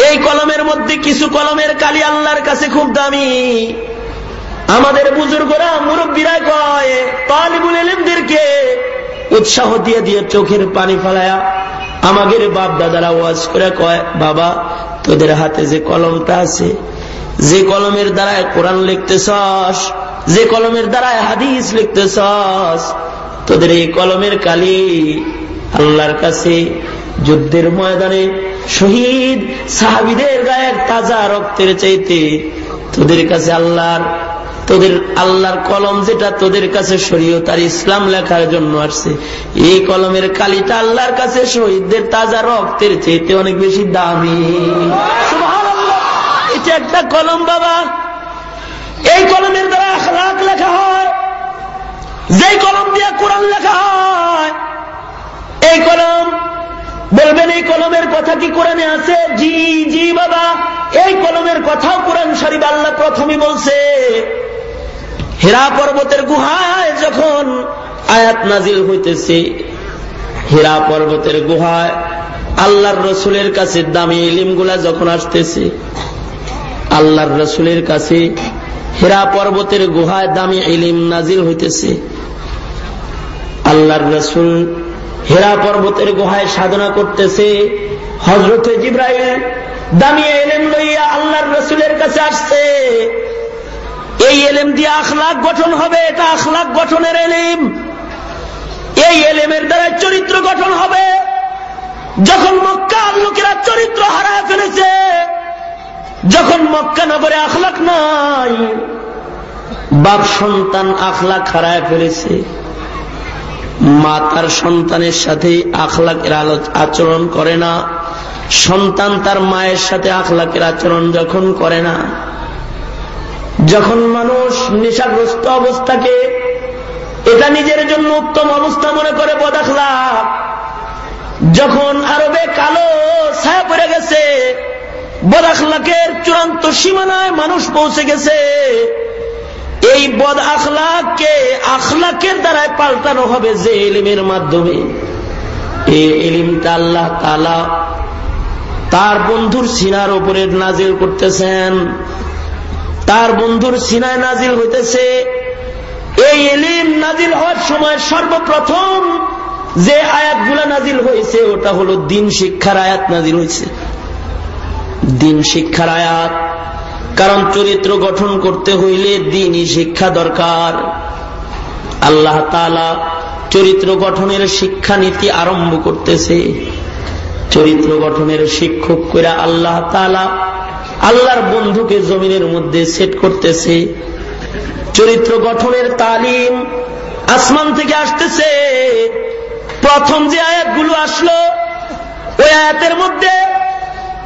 এই কলমের মধ্যে কিছু কলমের কালি আল্লাহর কাছে খুব দামি। আমাদের বুজুর্গরা, মুরব্বীরা কয়, তালিবুল এলিমদেরকে উৎসাহ দিয়ে দিয়ে চোখের পানি ফেলায়া আমাদের বাপ দাদারা ওয়াজ করে কয়, বাবা, তোদের হাতে যে কলমটা আছে, যে কলমের দ্বারায় কোরআন লিখতেছস, যে কলমের দ্বারায় হাদিস লিখতেছস, তোদের এই কলমের কালি আল্লাহর কাছে যুদ্ধের ময়দানে শহীদ সাহাবিদের গায়ের তাজা রক্তের চাইতে তোদের কাছে আল্লাহর, তোদের আল্লাহর কলম যেটা তোদের কাছে শরীয় তার ইসলাম লেখার জন্য আসছে, এই কলমের কালিটা আল্লাহর কাছে শহীদদের তাজা রক্তের চাইতে অনেক বেশি দামি। এটা একটা কলম বাবা। এই কলমের দ্বারা আখলাক লেখা হয়, যেই কলম দিয়ে কোরআন লেখা হয়, এই কলম বলবেন, এই কলমের কথা কি কোরআনে আছে? জি জি, বাবা। এই কলমের কথাও কোরআন শরীফ আল্লাহ প্রথমে বলছে। হেরা পর্বতের গুহায় যখন আয়াত নাজিল হইতেছে, হেরা পর্বতের গুহায় আল্লাহর রসুলের কাছে দামি ইলিমগুলা যখন আসতেছে, আল্লাহর রসুলের কাছে হেরা পর্বতের গুহায় দামি ইলিম নাজিল হইতেছে। আল্লাহর রসুল হেরা পর্বতের গুহায় সাধনা করতেছে। হজরত জিব্রাইল দামি এলেম লইয়া আল্লাহর রসুলের কাছে আসছে। এই এলেম দিয়ে আখলাখ গঠন হবে, এটা আখলাখ গঠনের এলিম। এই এলেমের দ্বারা চরিত্র গঠন হবে। যখন মক্কা লোকেরা চরিত্র হারায় ফেলেছে, যখন মক্কা নগরে আখলাখ নাই, বাপ সন্তান আখলাখ হারায় ফেলেছে। মা তার সন্তানের সাথে আখলাকের আচরণ করে না। সন্তান তার মায়ের সাথে আখলাকের আচরণ যখন করে না, যখন মানুষ নেশাগ্রস্ত অবস্থাকে এটা নিজের জন্য উত্তম অবস্থা মনে করে বদাখলা যখন আরবে কালো ছায়া পড়ে গেছে বদাখলাকের চূড়ান্ত সীমানায় মানুষ পৌঁছে গেছে এই বদ আখলাকে আখলাকের দ্বারায় পাল্টানো হবে যে এলিমের মাধ্যমে। এই আল্লাহ তালা তার বন্ধুর সিনার উপরে নাজিল করতেছেন। তার বন্ধুর সিনায় নাজিল হইতেছে। এই এলিম নাজিল হওয়ার সময় সর্বপ্রথম যে আয়াতগুলা নাজিল হয়েছে, ওটা হলো দিন শিক্ষার আয়াত নাজিল হয়েছে। দিন শিক্ষার আয়াত। কারণ চরিত্র গঠন করতে হইলে দিনই শিক্ষা দরকার। আল্লাহ তালা চরিত্র গঠনের শিক্ষা নীতি আরম্ভ করতেছে। চরিত্র গঠনের শিক্ষক করে আল্লাহ তালা আল্লাহর বন্ধুকে জমিনের মধ্যে সেট করতেছে। চরিত্র গঠনের তালিম আসমান থেকে আসতেছে। প্রথম যে আয়াতগুলো আসলো, ওই আয়াতের মধ্যে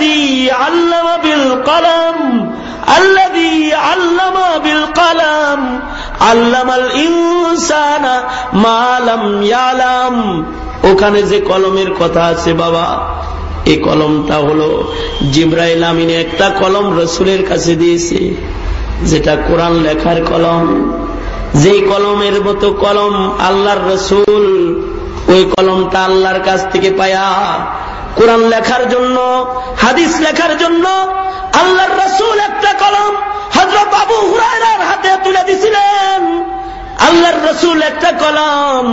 الذي علم بالقلم الذي علم بالقلم علم الإنسان ما لم يعلم ওখানে যে কলমের কথা আছে বাবা এই কলমটা হলো জিব্রাইল আমিনে একটা কলম রসুলের কাছে দিয়েছে যেটা কোরআন লেখার কলম যেই কলমের মতো কলম আল্লাহর রসুল ওই কলমটা আল্লাহর কাছ থেকে পায়া কোরআন লেখার জন্য, হাদিস লেখার জন্য আল্লাহর রসুল একটা কলম হজরত আবু হুরায়রার হাতে তুলে দিছিলেন। আল্লাহর রসুল একটা কলম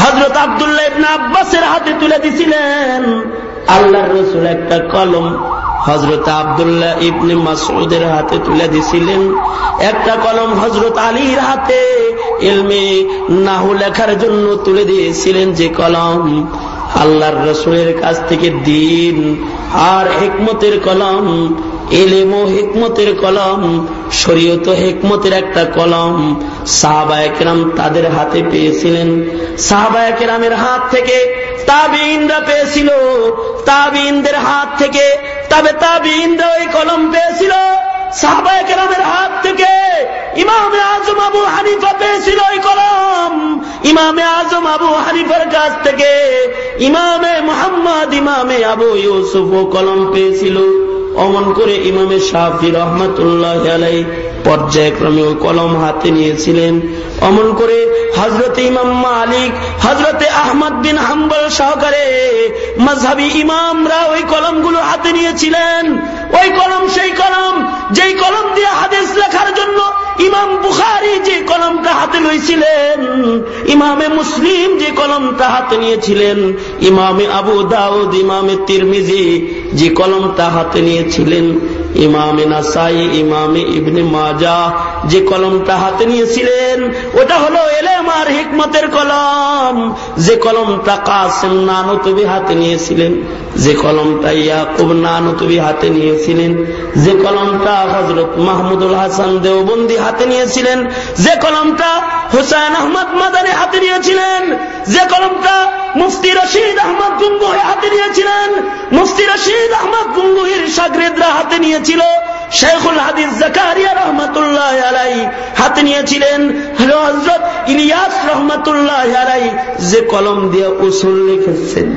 হজরত আবদুল্লাহ ইবনা আব্বাসের হাতে তুলে দিছিলেন। আল্লাহর রসুল একটা কলম হজরত আবদুল্লাহ ইবনে মাসুদের হাতে তুলে দিছিলেন। একটা কলম হজরত আলীর হাতে এলমে নাহু লেখার জন্য তুলে দিয়েছিলেন যে কলম। আল্লাহর রসুলের কাছ থেকে দিন আর হেকমতের কলম এলেম ও হেকমতের কলম, শরীয়ত হেকমতের একটা কলম সাহাবায়কেরাম তাদের হাতে পেয়েছিলেন। সাহাবায়কেরামের হাত থেকে তাবিনরা পেয়েছিল। তাবিনদের হাত থেকে তবে তাবিনরা ওই কলম পেয়েছিল। হাত থেকে ইমামে আজম আবু হানিফা পেয়েছিল কলম। ইমামে আজম আবু হানিফার কাছ থেকে ইমামে মোহাম্মদ, ইমামে আবু ইউসুফ কলম পেয়েছিল। অমন করে ইমামে শাহি রহমতুল্লাহ পর্যায়ক্রমে ওই কলম হাতে নিয়েছিলেন। অমন করে হজরতে ইমাম মালিক হজরতে আহমদ বিন হাম্বল সহকারে মজহাবি ইমামরা ওই কলমগুলো হাতে নিয়েছিলেন। ওই কলম, সেই কলম, যেই কলম দিয়ে হাদিস লেখার জন্য ইমাম বুখারি যে কলমটা হাতে লইছিলেন, ইমামে মুসলিম যে কলমটা হাতে নিয়েছিলেন, ইমামে আবু দাউদ, ইমামে তিরমিজি যে কলমটা হাতে নিয়েছিলেন ইমামে নাসাই, ইমামে ইবনে মাজা যে কলমটা হাতে নিয়েছিলেন, ওটা হলো এলেম আর হিকমতের কলম। যে কলমটা কাসেম নানতবি হাতে নিয়েছিলেন, যে কলমটা ইয়াকুব নানতবি হাতে নিয়েছিলেন, যে কলমটা হজরত মাহমুদুল হাসান দেওবন্দি হাতে নিয়েছিলেন, যে কলমটা হুসাইন আহমদ মাদানি হাতে নিয়েছিলেন, যে কলমটা মুফতি রশিদ আহমদ গুঙ্গুহে হাতে নিয়েছিলেন। মুফতি রশিদ আহমদ গুঙ্গুহির সাগরেদরা হাতে নিয়েছিল। শেখুল হাদিস জাকারিয়া রহমতুল্লাহ আলাই হাতে নিয়েছিলেন। হজরত ইলিয়াস রহমতুল্লাহ আলাই যে কলম দিয়ে উসুল লিখেছেন।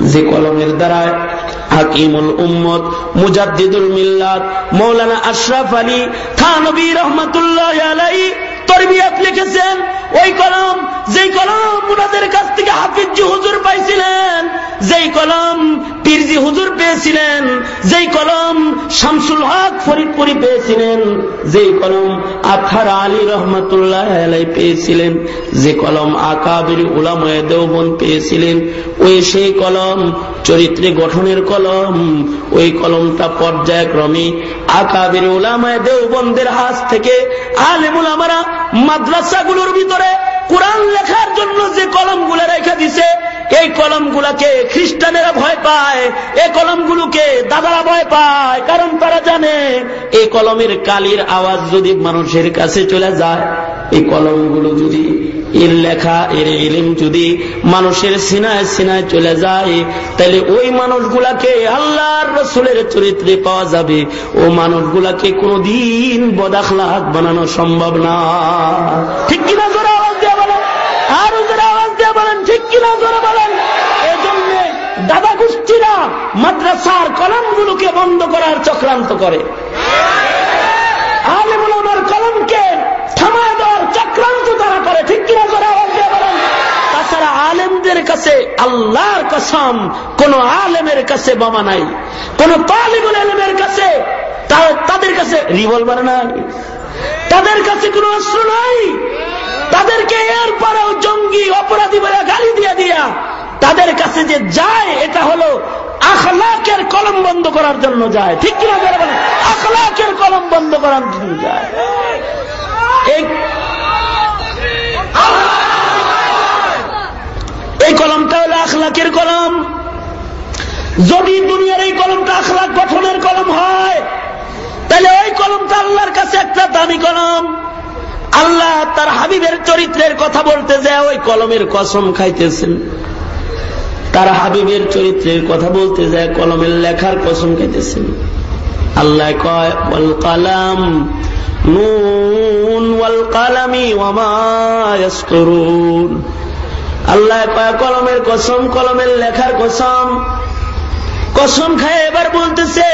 যে কলমের দ্বারা হাকিমুল উম্মত, মুজাদ্দিদুল মিল্লাত, মৌলানা আশরাফ আলী থানবী রহমতুল্লাহ আলাই তরবিয়াত লিখেছেন। ওই কলম, যেই কলম হাফিজি হুজুর পাইছিলেন, যেই কলম পীরজি হুজুর পেয়েছিলেন, যেই কলম শামসুল হক ফরিদপুরি পেয়েছিলেন, যেই কলম আথার আলী রহমতুল্লাহ পেয়েছিলেন, যে কলম আকাবির উলাময়ে দেওবন পেয়েছিলেন, ওই সেই কলম চরিত্রে গঠনের কলম, ওই কলমটা পর্যায়ক্রমে আকাবির উলামায় দেওবন্দের হাত থেকে আলেমুল আমারা মাদ্রাসাগুলোর ভিতরে কোরআন লেখার জন্য যে কলমগুলো রেখে দিছে, এই কলমগুলাকে খ্রিস্টানেরা ভয় পায়, এই কলমগুলোকে দাদারা ভয় পায়। কারণ তারা জানে, এই কলমের কালির আওয়াজ যদি মানুষের কাছে চলে যায়, এই কলমগুলো যদি এর লেখা, এর ইলিম যদি মানুষের সিনায় সিনায় চলে যায়, তাহলে ওই মানুষগুলাকে আল্লাহর রসুলের চরিত্রে পাওয়া যাবে। ও মানুষগুলাকে কোনদিন বদাখলাক বানানো সম্ভব না। ঠিক কিনা জোরে আওয়াজ দিয়ে বলেন, ঠিক কিনা? জোরে বলেন। এই জন্য দাদা গোষ্ঠীরা মাদ্রাসার কলমগুলোকে বন্ধ করার চক্রান্ত করে। আলেমুল আমার কলমকে থামায় দেওয়ার চক্রান্ত তারা করে। ঠিক কিনা দিয়ে বলেন। তাছাড়া আলেমদের কাছে আল্লাহর কসম, কোন আলেমের কাছে বোমা নাই। কোন তালিবুল আলেমের কাছে তাদের কাছে রিভলভার নাই। তাদের কাছে কোন অস্ত্র নাই। তাদেরকে এরপরেও জঙ্গি অপরাধী বলে গালি দিয়া দিয়া তাদের কাছে যে যায়, এটা হলো আখলাকের কলম বন্ধ করার জন্য যায়। ঠিক কিনা বলেন? আখলাকের কলম বন্ধ করার জন্য যায়। এই কলমটা হলো আখলাকের কলম। যদি দুনিয়ার এই কলমটা আখলাক গঠনের কলম হয়, তাহলে ওই কলমটা আল্লাহর কাছে একটা দামি কলম। আল্লাহ তার হাবিবের চরিত্রের কথা বলতে যায়, ওই কলমের কসম খাইতেছেন। তার হাবিবের চরিত্রের কথা বলতে যায়, কলমের লেখার কসম খাইতেছেন। আল্লাহ কয় কালাম নুন, ওয়াল কালামি ওয়ামায়াসতুরুন আল্লাহ কয়, কলমের কসম, কলমের লেখার কসম। কসম খায় এবার বলতেছে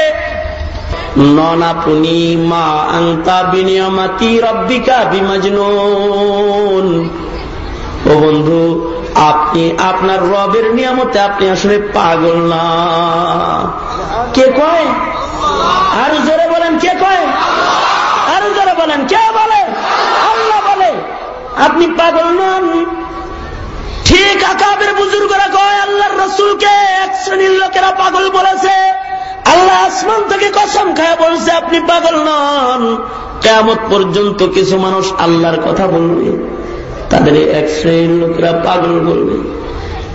ননাপুনি মা আংতা বিনিয়মাতি রব্বিকা বিমাজনুন। ও বন্ধু, আপনি আপনার রবের নিয়ামতে আপনি আসলে পাগল না। কে কয়? আরও জোরে বলেন, কে কয়? আরও জোরে বলেন, কে বলে? আল্লাহ বলে। আপনি পাগল নন। ঠিক আকাবের বুজুর্গরা কয়, আল্লাহর রসুলকে এক শ্রেণির লোকেরা পাগল বলেছে। আল্লাহ আসমান থেকে কসম খায় বলছে, আপনি পাগল নন। কেমত পর্যন্ত কিছু মানুষ আল্লাহর কথা বলবে। তাদের এক শ্রেণির লোকেরা পাগল বলবে।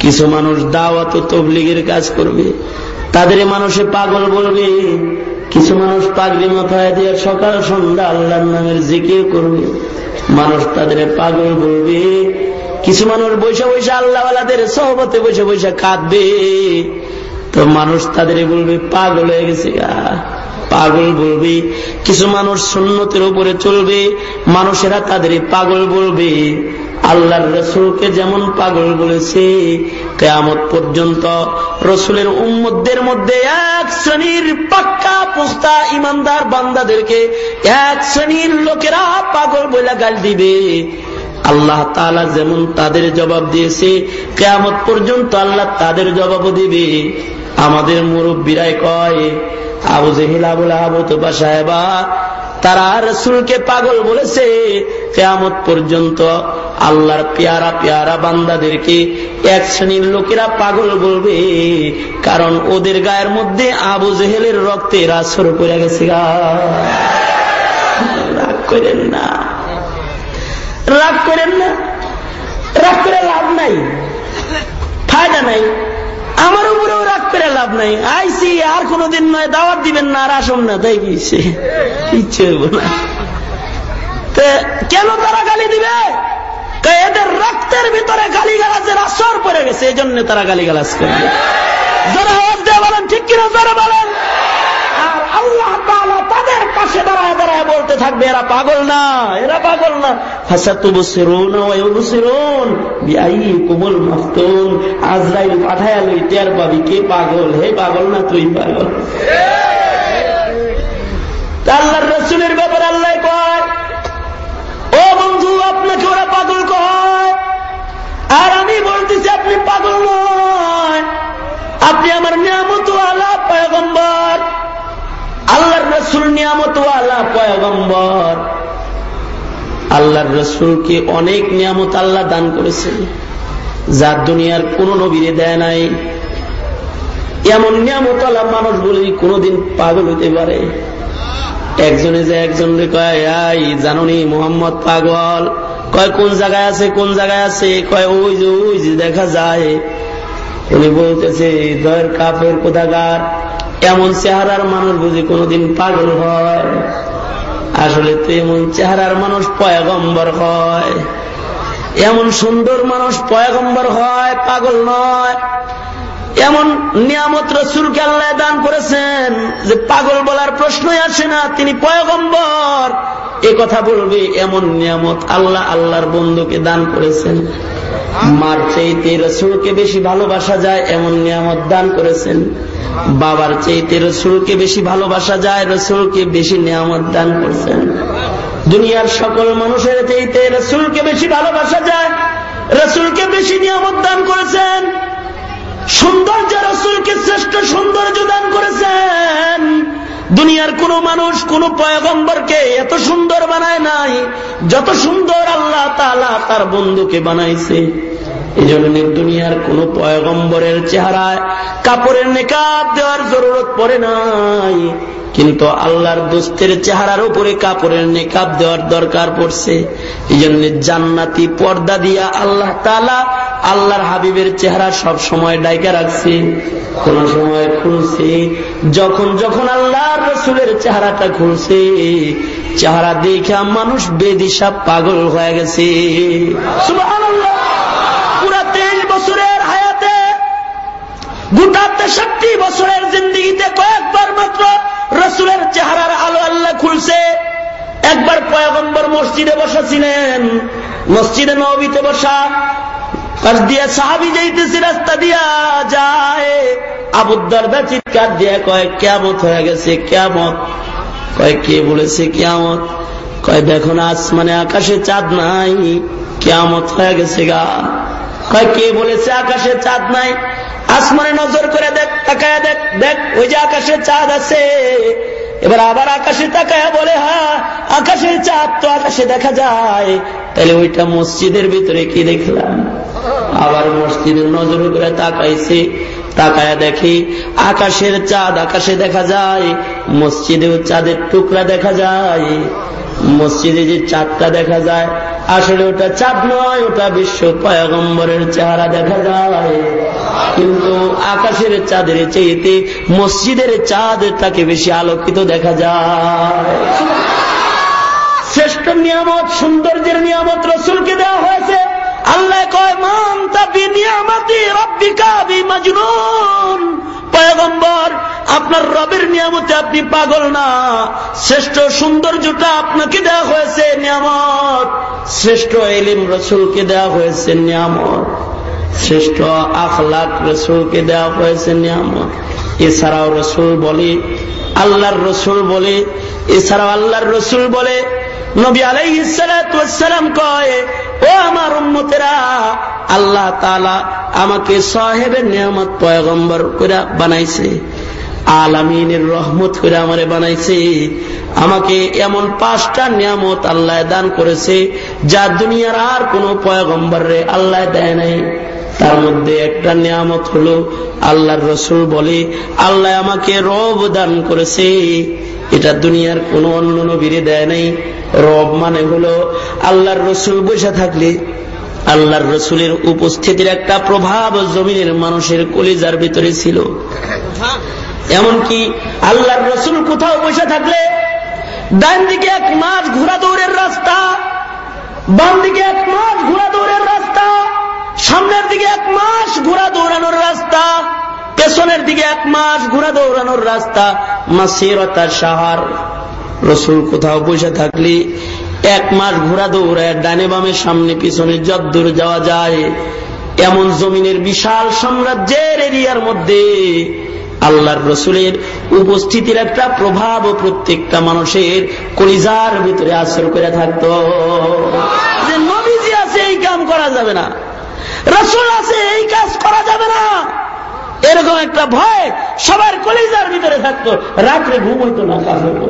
কিছু মানুষ দাওয়াত তবলিগের কাজ করবে। তাদের মানুষে পাগল বলবে। কিছু মানুষ পাগলি মাথায় দিয়ে সকাল সন্ধ্যা আল্লাহর নামের জিকির করবে। মানুষ তাদের পাগল বলবে। কিছু মানুষ বৈশা বৈশা আল্লাহওয়ালাদের সহবতে বসে বৈশা কাঁদবে। তো মানুষ তাদের বলবে, পাগল হয়ে গেছে পাগল বলবে, কিছু মানুষ সুন্নতের উপরে চলবে, মানুষেরা তাদের পাগল বলবে। আল্লাহর রসুলকে যেমন পাগল বলেছে, কেয়ামত পর্যন্ত রসুলের উম্মদের মধ্যে এক শ্রেণির পাক্কা, পুস্তা ইমানদার বান্দাদেরকে এক শ্রেণির লোকেরা পাগল বলে গাল দিবে। আল্লাহ তালা যেমন তাদের জবাব দিয়েছে, কেয়ামত পর্যন্ত আল্লাহ তাদের জবাবও দিবে। আমাদের মুরব্বীরাই কয়, আবু জেহিল আবুল আবুতবা সাহেবা, তারা রসুলকে পাগল বলেছে, কেয়ামত পর্যন্ত আল্লাহর পেয়ারা পেয়ারা বান্দাদেরকে এক শ্রেণির লোকেরা পাগল বলবে, কারণ ওদের গায়ের মধ্যে আবু জেহেলের রক্তের আসর পড়ে গেছে রাগ করেন না। রাগ করেন না। রাগ করে লাভ নাই। ফায়দা নাই। আমার উপরেও রাগ করে লাভ নাই। আইসি, আর কোনদিন নয়, দাওয়াত দিবেন না, আর আসুন না, তাই কিছে ইচ্ছে না। কেন তারা গালি দিবে? এদের রক্তের ভিতরে গালি গালাজের আসর পড়ে গেছে এই জন্য তারা গালি গালাজ করবে যারা আওয়াজ বলেন, ঠিক কিনা, যারা বলেন? আর আল্লাহ পাশে দাঁড়ায় দাঁড়ায় বলতে থাকবে, এরা পাগল না, এরা পাগল না। পাঠায় পাবি কে পাগল? হে পাগল না তুই পাগল? আল্লাহর রসুলের ব্যাপারে আল্লাহ ও বন্ধু, আপনাকে ওরা পাগল কয়। আর আমি বলতেছি, আপনি পাগল নয়। আপনি আমার নিয়ামত আলা পয়গম্বর। আল্লাহর রসুল নিয়ামত আলা পয়গম্বর। আল্লাহর রসুলকে অনেক নিয়ামত আল্লাহ দান করেছে যার দুনিয়ার কোন নবীরে দেয় নাই। এমন নিয়ামত আল্লাহ মানুষ বলে কোনদিন পাগল হতে পারে। একজনে যে একজন কয় জাননি মোহাম্মদ পাগল? কয়, কোন জায়গায় আছে, কোন জায়গায় আছে? কয়, ওই যে ওই যে, দেখা যায়। উনি বলতেছে দয়ের কাপের কোথাকার? এমন চেহারার মানুষ বুঝি কোনদিন পাগল হয়? আসলে তো এমন চেহারার মানুষ পয়াগম্বর হয়। এমন সুন্দর মানুষ পয়াগম্বর হয়, পাগল নয়। এমন নিয়ামত রসুলকে আল্লাহ দান করেছেন যে পাগল বলার প্রশ্নই আসে না, তিনি পয়গম্বর। এ কথা বলবে এমন নিয়ামত আল্লাহ আল্লাহর বন্ধুকে দান করেছেন। মার চাইতে রসুলকে বেশি ভালোবাসা যায় এমন নিয়ামত দান করেছেন। বাবার চাইতে রসুলকে বেশি ভালোবাসা যায়, রসুলকে বেশি নিয়ামত দান করছেন। দুনিয়ার সকল মানুষের চাইতে রসুলকে বেশি ভালোবাসা যায়, রসুলকে বেশি নিয়ামত দান করেছেন। সৌন্দর্য রসুলকে শ্রেষ্ঠ সৌন্দর্য দান করেছেন। দুনিয়ার কোন মানুষ, কোন পয়গম্বরকে এত সুন্দর বানায় নাই, যত সুন্দর আল্লাহ তালা তার বন্ধুকে বানাইছে। এই জন্য দুনিয়ার কোন পয়গম্বরের চেহারায় কাপড়ের নেকাব দেওয়ার জরুরত পড়ে নাই। কিন্তু আল্লাহর দোস্তের চেহারার উপরে কাপড়ের নেকাব দেওয়ার দরকার পড়ছে। এই জন্য জান্নাতি পর্দা দিয়া আল্লাহ তালা আল্লাহর হাবিবের চেহারা সব সময় ডাইকা রাখছে। কোন সময় খুলছে। যখন যখন আল্লাহর রসুলের চেহারাটা খুলছে, চেহারা দেখা মানুষ বেদিশা পাগল হয়ে গেছে। পুরা গোটা তেষট্টি বছরের জিন্দিগিতে কয়েকবার মাত্র রসুলের চেহারার আলো আল্লাহ খুলছে। একবার পয়গম্বর মসজিদে বসা ছিলেন মসজিদে নবীতে বসা। দিয়ে যাইতেছি রাস্তা দিয়া যায়। কয় হয়ে গেছে কয়, কে বলেছে কয় আকাশে চাঁদ নাই কেমত হয়ে গেছে গা। কয়, কে বলেছে আকাশে চাঁদ নাই? আসমানে নজর করে দেখ, তাকায় দেখ দেখ, ওই যে আকাশে চাঁদ আছে। এবার আবার আকাশে তাকায় বলে, হা আকাশের চাঁদ তো আকাশে দেখা যায়। তাহলে ওইটা মসজিদের ভিতরে কি দেখলাম? আবার মসজিদের নজর করে তাকাইছে, তাকায় দেখি আকাশের চাঁদ আকাশে দেখা যায়, মসজিদেও চাঁদের টুকরা দেখা যায়। মসজিদে যে চাঁদটা দেখা যায়, আসলে ওটা চাঁদ নয়, ওটা বিশ্ব পয়গম্বরের চেহারা দেখা যায়। কিন্তু আকাশের চাঁদের চেয়েতে মসজিদের চাঁদ তাকে বেশি আলোকিত দেখা যায়। শ্রেষ্ঠ নিয়ামত, সৌন্দর্যের নিয়ামত রসুলকে দেওয়া হয়েছে। আল্লাহ কয়, মান তাবি নিয়ামতি রব্বিকা বি মাজনুন পয়গম্বর আপনার রবের নিয়ামতে আপনি পাগল না। শ্রেষ্ঠ সৌন্দর্যটা আপনাকে দেওয়া হয়েছে নিয়ামত। শ্রেষ্ঠ এলিম রসুলকে দেওয়া হয়েছে নিয়ামত। শ্রেষ্ঠ আখলাক রসুলকে দেওয়া হয়েছে নিয়ামত। এছাড়াও রসুল বলে, আল্লাহর রসুল বলে, এছাড়াও আল্লাহর রসুল বলে, নবী আলাইসালাম কয়, ও আমার উন্মতেরা আল্লাহ তালা আমাকে সাহেবের নিয়ামত পয়গম্বর করে বানাইছে। আলামিনের রহমত করে আমারে বানাইছে। আমাকে এমন পাঁচটা নিয়ামত আল্লাহ দান করেছে, যা দুনিয়ার আর কোন পয়গম্বর আল্লাহ দেয় নাই। তার মধ্যে একটা নিয়ামত হলো, আল্লাহর রসুল বলে, আল্লাহ আমাকে রব দান করেছে। এটা দুনিয়ার কোন অন্য নবীরে দেয় নাই। রব মানে হলো আল্লাহর রসুল বসে থাকলে আল্লাহর রসুলের উপস্থিতির একটা প্রভাব জমিনের মানুষের কলিজার ভিতরে ছিল। এমনকি আল্লাহর রসুল কোথাও বসে থাকলে ডান দিকে এক মাস ঘোড়া দৌড়ের রাস্তা, বাম দিকে এক মাস ঘোড়া দৌড়ের রাস্তা, সামনের দিকে এক মাস ঘোড়া দৌড়ানোর রাস্তা, পেছনের দিকে এক মাস ঘোড়া দৌড়ানোর রাস্তা মাসিরতার সাহার। রসুল কোথাও বসে থাকলে এক মাস ঘোরা দৌড়ায় ডানে বামে সামনে পিছনে যদ্দূর যাওয়া যায়, এমন জমিনের বিশাল সাম্রাজ্যের এরিয়ার মধ্যে আল্লাহর রসুলের উপস্থিতির একটা প্রভাব প্রত্যেকটা মানুষের কলিজার ভিতরে আসর করে থাকত। যে নবীজি আছে, এই কাম করা যাবে না। রসুল আছে, এই কাজ করা যাবে না। এরকম একটা ভয় সবার কলিজার ভিতরে থাকতো। রাত্রে ঘুম না, কাজ হইতো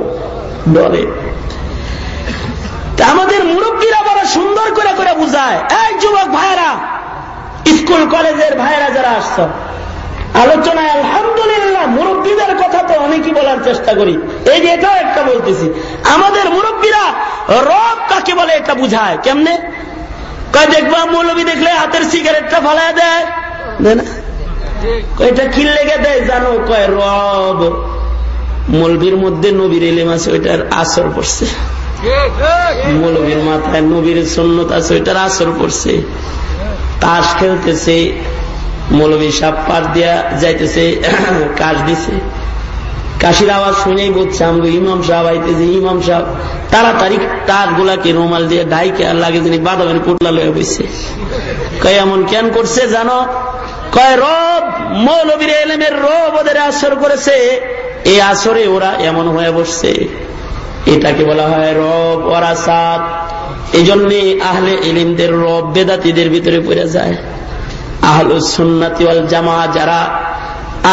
আমাদের মুরব্বীরা বড় সুন্দর করে করে বুঝায়। এক যুবক ভাইরা স্কুল, কলেজের ভাইরা যারা আসছ, আলোচনায় আলহামদুলিল্লাহ মুরব্বীদের কথা তো অনেকই বলার চেষ্টা করি। এই যে এটাও একটা বলতেছি। আমাদের মুরব্বীরা রব কাকে বলে এটা বুঝায়? কেমনে? কয়, দেখবা মৌলবী দেখলে হাতের সিগারেটটা ফালাই দেয়। না? এটা কি লেগে দেয় জানো? কয়, রব, মলবির মধ্যে নবীর এলেম আছে, ওইটার আসর পড়ছে। মৌলবীর মাথায় নবীর সন্ন্যত আছে, ওইটার আসর পড়ছে। তাস খেলতেছে, মৌলবী সাপ পাট দিয়া যাইতেছে, কাশ দিছে। কাশির আওয়াজ শুনেই বলছে আমাকে ইমাম সাহেব আইতেছে, ইমাম সাহেব, তাড়াতাড়ি তার গুলাকে রুমাল দিয়ে ডাইকে আর লাগে যিনি বাদামের পুটলা লয়ে বসছে কয়, এমন কেন করছে জানো? কয়, রব, মৌলবীর এলেমের রব ওদের আসর করেছে। এই আসরে ওরা এমন হয়ে বসছে। এটাকে বলা হয় রব ওরা সাত এই জন্যে আহলে এলিমদের রব বেদাতিদের ভিতরে পড়ে যায়। আহল সুন্নাতি জামা যারা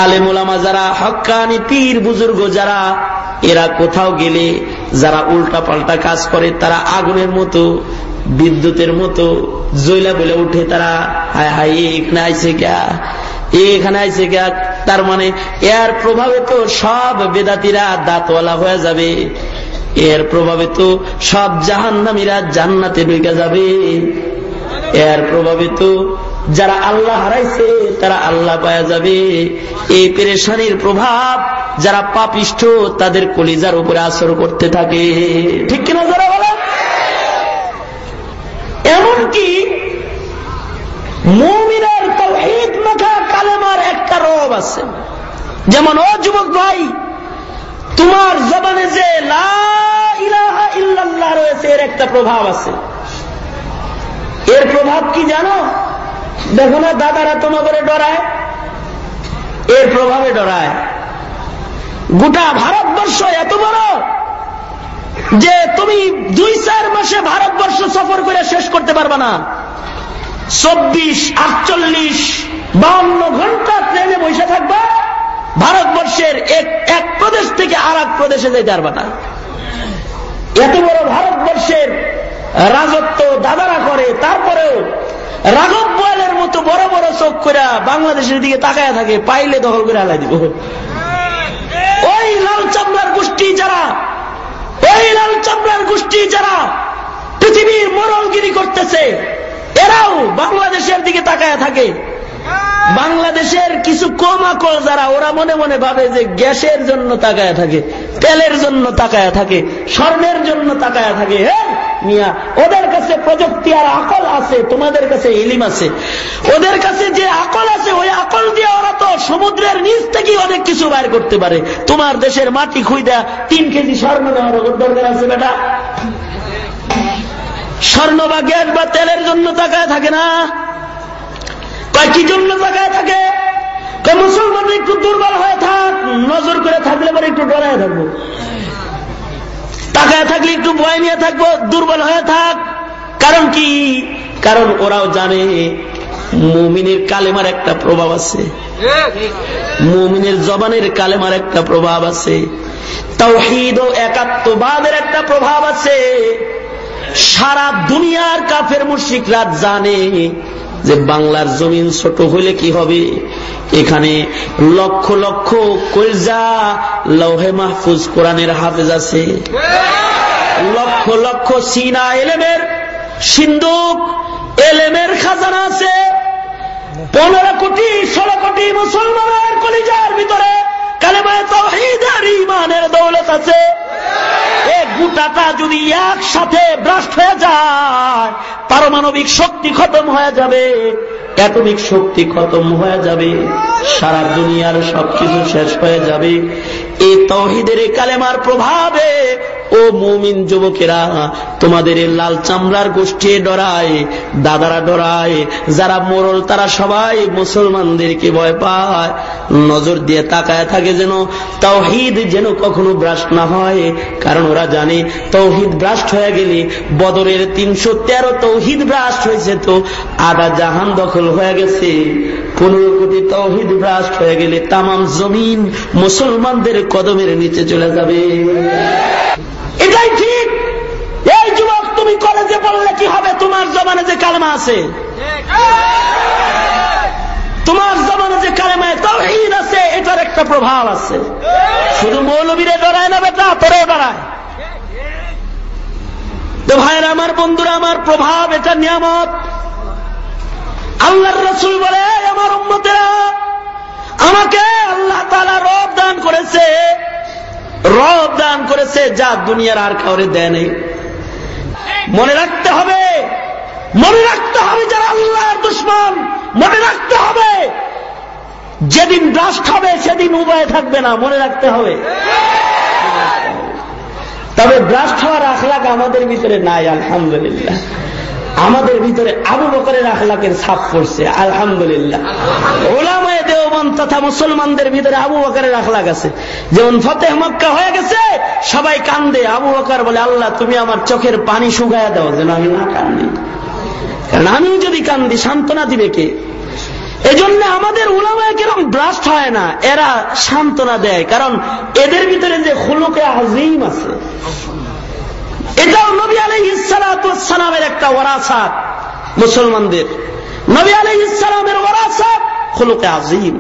আলেমুলামা যারা, হকানি পীর বুজুর্গ যারা, এরা কোথাও গেলে যারা উল্টা পাল্টা কাজ করে, তারা আগুনের মতো, বিদ্যুতের মতো জৈলা বলে উঠে তারা, হায় হায় এখানে আইসে গা এখানে আইসে গা তার মানে এর প্রভাবে তো সব বেদাতিরা দাঁতওয়ালা হয়ে যাবে। এর প্রভাবে তো সব জাহান্নামীরা জান্নাতে ঢুকে যাবে। এর প্রভাবে তো যারা আল্লাহ হারাইছে, তারা আল্লাহ পাওয়া যাবে। এই পেরেশানির প্রভাব যারা পাপিষ্ঠ তাদের কলিজার উপরে আসর করতে থাকে। ঠিক কিনা যারা বলে এমনকি মমিনের তৌহিদ মাখা কালেমার একটা রব আছে। যেমন, ও যুবক ভাই তোমার জবানে যে ইল্লাল্লাহ রয়েছে, এর একটা প্রভাব আছে। এর প্রভাব কি জানো? দেখো না, দাদারা তোমাকে ডরায়। এর প্রভাবে ডরায়। গোটা ভারতবর্ষ এত বড় যে তুমি দুই চার মাসে ভারতবর্ষ সফর করে শেষ করতে পারবা না। চব্বিশ আটচল্লিশ বাউন্ন ঘণ্টা ট্রেনে বসে থাকবা ভারতবর্ষের এক এক প্রদেশ থেকে প্রদেশে যেতে পারবা না। এত বড় ভারতবর্ষের রাজত্ব দাদারা করে, তারপরেও রাঘব বয়ালের মতো বড় বড় চোখ করে বাংলাদেশের দিকে তাকায় থাকে, পাইলে দখল করে হালাই দিব। ওই লাল চামড়ার গোষ্ঠী যারা, ওই লাল চামড়ার গোষ্ঠী যারা পৃথিবীর মরলগিরি করতেছে, এরাও বাংলাদেশের দিকে তাকায় থাকে। বাংলাদেশের কিছু কম আকল যারা, ওরা মনে মনে ভাবে যে গ্যাসের জন্য তাকায় থাকে, তেলের জন্য তাকায় থাকে, স্বর্ণের জন্য তাকায় থাকে। হ্যাঁ মিয়া, ওদের কাছে প্রযুক্তি আর আকল আছে, তোমাদের কাছে ইলিম আছে। ওদের কাছে যে আকল আছে, ওই আকল দিয়ে ওরা তো সমুদ্রের নিচ থেকে অনেক কিছু বাইর করতে পারে। তোমার দেশের মাটি খুঁজা তিন কেজি স্বর্ণ নেওয়ার দরকার আছে বেটা। স্বর্ণ বা গ্যাস বা তেলের জন্য তাকায় থাকে না। কি জন্য তাকায় থাকে? মুসলমান একটু দুর্বল হয়ে থাক, নজর করে থাকলে পরে একটু ডরায় থাকব। তাকায় থাকলে একটু ভয় নিয়ে থাকব, দুর্বল হয়ে থাক। কারণ কি? কারণ ওরাও জানে, মুমিনের কালেমার একটা প্রভাব আছে। মুমিনের জবানের কালেমার একটা প্রভাব আছে। তৌহিদ ও একাত্মবাদের একটা প্রভাব আছে। সারা দুনিয়ার কাফের মুশিকরা জানে যে বাংলার জমিন ছোট হইলে কি হবে? এখানে লক্ষ লক্ষ কলজা লৌহে মাহফুজ কোরআনের হাফেজ আছে। লক্ষ লক্ষ সিনা এলেমের সিন্ধুক এলেমের খাজানা আছে। পনেরো কোটি, ষোলো কোটি মুসলমানের কলিজার ভিতরে কালেমায় তহিদের ইমানের দৌলত আছে। গোটাটা যদি একসাথে ব্রাস্ট হয়ে যায়, পারমাণবিক শক্তি খতম হয়ে যাবে অ্যাটমিক শক্তি খতম হয়ে যাবে, সারা দুনিয়ার সবকিছু শেষ হয়ে যাবে। এ তহিদের কালেমার প্রভাবে ও মুমিন যুবকেরা, তোমাদের লাল চামড়ার গোষ্ঠী ডরায়, দাদারা ডরায়, যারা মোরল তারা সবাই মুসলমানদেরকে ভয় পায়। নজর দিয়ে তাকায় থাকে যেন তৌহিদ যেন কখনো ব্রাস্ট না হয়, কারণ ওরা জানে তৌহিদ ব্রাস্ট হয়ে গেলে বদরের তিনশো তেরো তৌহিদ ব্রাস্ট হয়েছে তো আধা জাহান দখল হয়ে গেছে। পনেরো কোটি তৌহিদ ব্রাস্ট হয়ে গেলে তামাম জমিন মুসলমানদের কদমের নিচে চলে যাবে। এটাই ঠিক। এই যুবক, তুমি কলেজে পড়লে কি হবে? তোমার জমানে যে কালেমা আছে। তোমার জমানে যে কালেমায় তহিদ আছে, এটার একটা প্রভাব আছে। শুধু মৌলবীরে ডরায় না বেটা তোরেও ডরায়। তো ভাইয়ের, আমার বন্ধুরা, আমার প্রভাব, এটা নিয়ামত। আল্লাহর রসুল বলে আমার উম্মতেরা, আমাকে আল্লাহ তালা রব দান করেছে। রব দান করেছে যা দুনিয়ার আর কাউরে দেয় নেই। মনে রাখতে হবে, মনে রাখতে হবে যারা আল্লাহর দুশ্মন, মনে রাখতে হবে, যেদিন ব্রাস্ট হবে সেদিন উপায় থাকবে না, মনে রাখতে হবে। তবে ব্রাস্ট হওয়ার আখলাক আমাদের ভিতরে নাই, আলহামদুলিল্লাহ। আমাদের ভিতরে আবু বকরের আখলাকের ছাপ পড়ছে, আলহামদুলিল্লাহ। ওলামায় দেওবন তথা মুসলমানদের ভিতরে আবু বকরের আখলাক আছে। যেমন ফতেহ মক্কা হয়ে গেছে, সবাই কান্দে, আবু বকর বলে, আল্লাহ, তুমি আমার চোখের পানি শুকায় দাও যেন আমি না কান্দি। কারণ আমিও যদি কান্দি, সান্ত্বনা দিবে কে? এজন্য আমাদের উলামায় কিরম ব্রাস্ট হয় না, এরা সান্ত্বনা দেয়। কারণ এদের ভিতরে যে হুলুকে আজিম আছে এটাও নবী আলাই ইসালামের একটা ওরাসাত মুসলমানদের। নবী আলাই ইসালামের ওরাসাত হুলুকে আজিম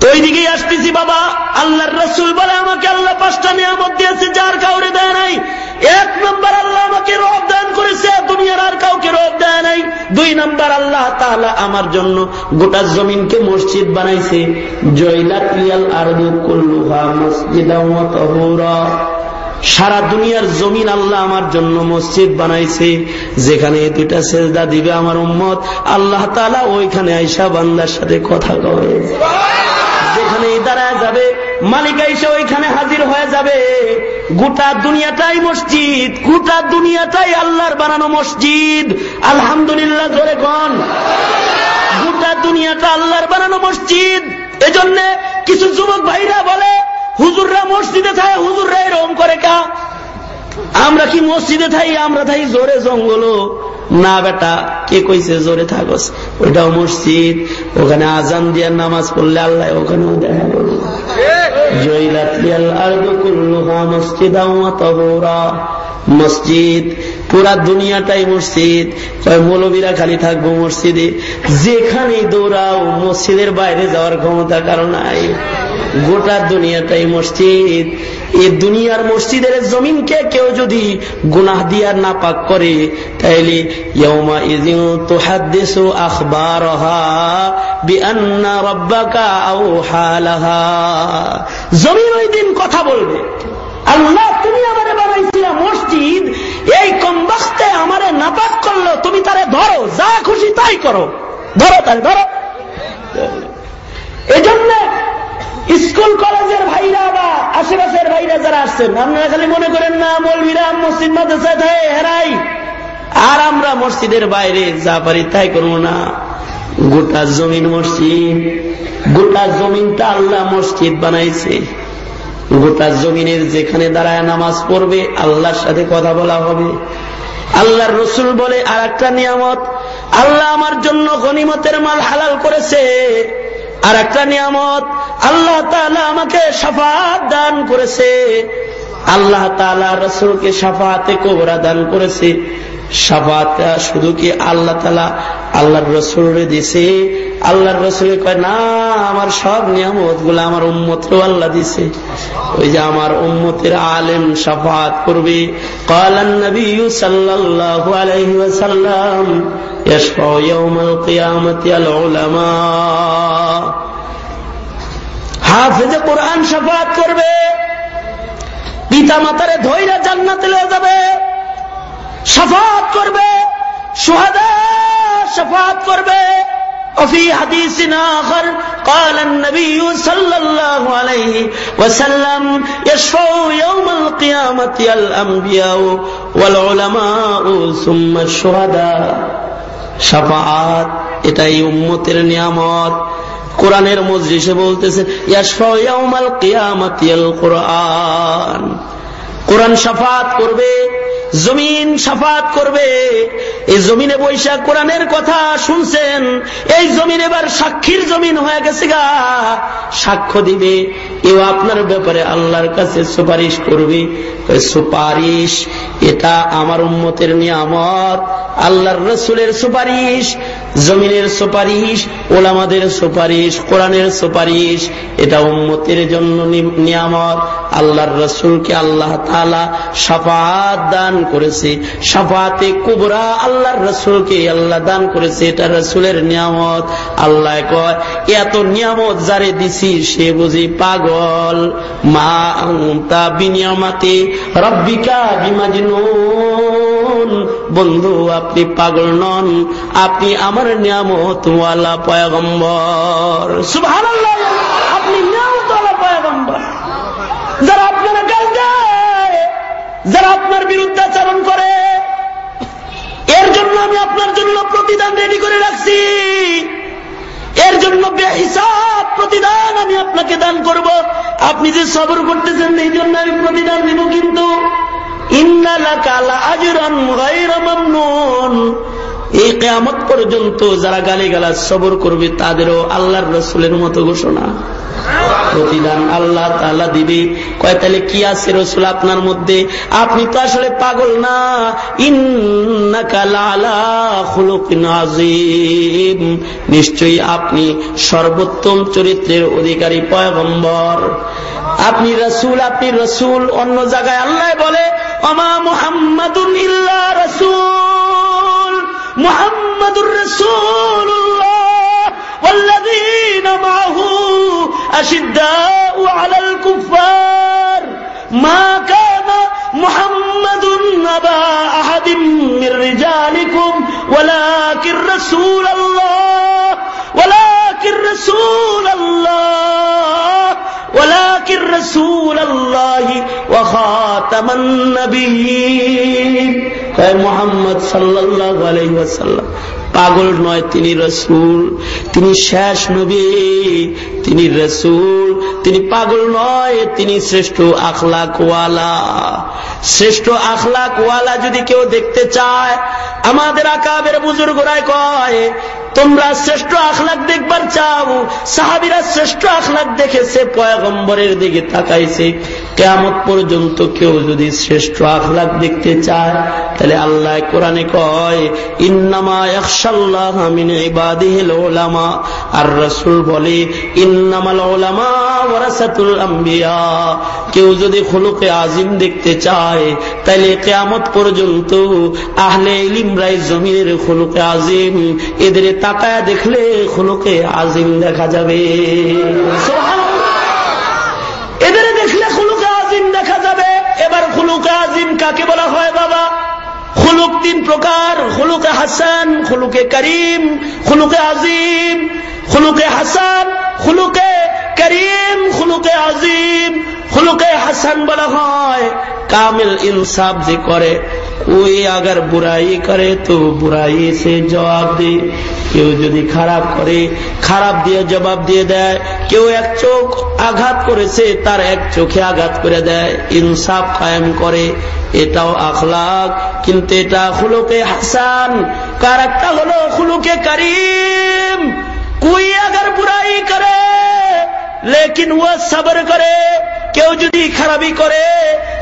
তো আসতেছি, বাবা রসুল বলে আমাকে আল্লাহ পাঁচটা নিয়ামত দিয়েছে, যার কাউরে দেয় নাই। এক নম্বর আল্লাহ আমাকে রব দান করেছে, দুনিয়ার আর কাউকে রব দেয় নাই। দুই নম্বর আল্লাহ তাহলে আমার জন্য গোটা জমিনকে মসজিদ বানাইছে। জয়লাত রিয়াল আরদু কুল্লুহা মসজিদা সারা দুনিয়ার জমিন আল্লাহ আমার জন্য মসজিদ বানাইছে, যেখানে দুইটা সেজদা দিবে আমার উম্মত। আল্লাহ তালা ওইখানে আইসা বান্দার সাথে কথা কবে। যেখানে দাঁড়ায় যাবে, মালিক আইসা ওইখানে হাজির হয়ে যাবে। গোটা দুনিয়াটাই মসজিদ, গোটা দুনিয়াটাই আল্লাহর বানানো মসজিদ। আলহামদুলিল্লাহ ধরে কন। গোটা দুনিয়াটা আল্লাহর বানানো মসজিদ। এজন্য কিছু যুবক ভাইরা বলে হুজুররা মসজিদে থাকে, হুজুররা এরকম করে কা। আমরা কি মসজিদে থাই? আমরা থাই জোরে জঙ্গল। না বেটা, কে কইছে জোরে থাকস? ওইটাও মসজিদ। ওখানে আজান দিয়ে নামাজ পড়লে আল্লাহ ওখানেও দেখা করব মসজিদ পুরা দুনিয়াটাই মসজিদ। মৌলবীরা খালি থাকব মসজিদে। যেখানে দৌড়াও, মসজিদের বাইরে যাওয়ার ক্ষমতা কারণ নাই। গোটা দুনিয়াটাই মসজিদ। এই দুনিয়ার মসজিদের জমিনকে কেউ যদি গুনাহ দিয়ার না পাক করে, তাইলে জমিন ওই দিন কথা বলবে। আল্লাহ, তুমি আমারে বানাইছিলা মসজিদ এই কমবাস্তে আমারে নাপাক করল, তুমি তারে ধরো, যা খুশি তাই করো। ধরো তাই ধরো। এজন্য স্কুল কলেজের ভাইরা বা আশেপাশের ভাইরা যারা আসছেন, আপনারা খালি মনে করেন না, মৌলভীরা, মসজিদ মাদ্রাসায় হেরাই। আর আমরা মসজিদের বাইরে যা পারি তাই করব না। গোটা জমিন মসজিদ, গোটা জমিনটা আল্লাহ মসজিদ বানাইছে। গোটা জমিনের যেখানে দাঁড়ায় নামাজ পড়বে, আল্লাহর সাথে কথা বলা হবে। আল্লাহর রসুল বলে আর একটা নিয়ামত, আল্লাহ আমার জন্য গনিমতের মাল হালাল করেছে। আর একটা নিয়ামত, আল্লাহ তালা আমাকে সাফাত দান করেছে। আল্লাহ তালা রসুলকে সাফাতে কোবরা দান করেছে। সাফাতটা শুধু কি আল্লাহ তালা আল্লাহর রসুলরে দিছে? আল্লাহর রসুলে কয়, না, আমার সব নিয়ামতগুলো আমার উম্মতেও আল্লাহ দিছে। ওই যে আমার উম্মতের আলেম সাফাত করবে। হাফেজে কোরআন সাফাত করবে। পিতা মাতারে ধৈর্য জান্নাত যাবে। সাফাত করবে সুহাদা সাফাত করবে وفي حديث آخر قال النبي صلى الله عليه وسلم يشفع يوم القيامة الأنبياء والعلماء ثم الشهداء সাফাত এটাই উম্মতের নিয়ামত কোরআনের মজলিসে বলতেছে ইয়াসফাউমাল কিয়ামাতিয়াল কোরআন কোরআন সাফাত করবে জমিন সাফাত করবে। এই জমিনে বৈশাখ কোরআনের কথা শুনছেন। এই জমিন এবার সাক্ষীর জমিন হয়ে গেছে গা। সাক্ষ্য দিবে। এও আপনার ব্যাপারে আল্লাহর কাছে সুপারিশ করবে। সুপারিশ? এটা আমার উন্মতের নিয়ামত। আল্লাহর রসুলের সুপারিশ, জমিনের সুপারিশ, ওলামাদের সুপারিশ, কোরআনের সুপারিশ। এটা উম্মতের জন্য নিয়ামত। আল্লাহর রসুলকে আল্লাহ তালা সাফাত দান করেছে। সাফাতে কুবরা আল্লাহর রসুলকে আল্লাহ দান করেছে। এটা রসুলের নিয়ামত। আল্লাহ কয়, এত নিয়ামত যারে দিছি সে বুঝি পাগল। মা বিনিয়ামাতে রব্বিকা বিমাজিনুন। বন্ধু, আপনি পাগল নন। আপনি আমার নিয়ামত ওয়ালা পয়গম্বর। সুবহানাল্লাহ, আপনি যারা আপনার বিরুদ্ধে আচরণ করে, এর জন্য আমি আপনার জন্য প্রতিদান রেডি করে রাখছি। এর জন্য বেহিসাব প্রতিদান আমি আপনাকে দান করব। আপনি যে সবর করতেছেন, এই জন্য আমি প্রতিদান দিব কিন্তু। এই কেয়ামত পর্যন্ত যারা গালি গালা সবর করবে, তাদেরও আল্লাহর রসুলের মতো ঘোষণা। প্রতিদান আল্লাহ তাল্লাহ দিবে। কয়, তাহলে কি আছে রসুল আপনার মধ্যে? আপনি তো আসলে পাগল না। নিশ্চয়ই আপনি সর্বোত্তম চরিত্রের অধিকারী, পয়গম্বর। আপনি রসুল আপনি রসুল। অন্য জায়গায় আল্লাহ বলে অমা মোহাম্মদ রসুল। محمد رسول الله والذين معه أشداء على الكفار. ما كان محمد أبا أحد من رجالكم ولكن رسول الله ولكن رسول الله. ولاکن رسول اللہ وخاتم النبیین اے محمد صلی اللہ علیہ وسلم. পাগল নয়, তিনি রসুল, তিনি শেষ নবী, তিনি রসুল, তিনি পাগল নয়, তিনি শ্রেষ্ঠ আখলাক ওয়ালা শ্রেষ্ঠ আখলাক ওয়ালা যদি কেউ দেখতে চায়, আমাদের আকাবের বুজুর্গরায় কয়, তোমরা শ্রেষ্ঠ আখলাক দেখবার চাও, সাহাবিরা শ্রেষ্ঠ আখলাক দেখেছে, পয়গম্বরের দিকে তাকাইছে। কেমত পর্যন্ত কেউ যদি শ্রেষ্ঠ আখলাক দেখতে চায়, তাহলে আল্লাহ কোরআনে কয়, ইন্নামা কেউ যদি খুলুকে আজিম দেখতে চায় তাহলে কেয়ামত পর্যন্ত আহলে ইলিমরাই জমিনের খুলুকে আজিম, এদের তাকায়া দেখলে খুলুকে আজিম দেখা যাবে। এদের দেখলে খুলুকে আজিম দেখা যাবে। এবার খুলুকে আজিম কাকে বলা হয় বাবা? খুলুক তিন প্রকার, খুলুকে হাসান, খুলুকে করিম, খুলুকে আজিম, খুলুকে হাসান, খুলুকে করিম, খুলুকে আজিম, খুলুকে হাসান বলা হয়। কামিল ইনসাফ যে করে कोई अगर बुराई करे तो बुराई से জবাব দে কেউ যদি খারাপ করে খারাপ দিয়ে জবাব দিয়ে দেয় কেউ এক চোখ আঘাত করেছে তার এক চোখে আঘাত করে দেয় ইনসাফ কায়েম করে এটাও আখলাক কিন্তু এটা খুলুকে হাসান কার একটা হলো খুলুকে করিম কুই अगर बुराई करे लेकिन वो सब्र करे কেউ যদি খারাপি করে,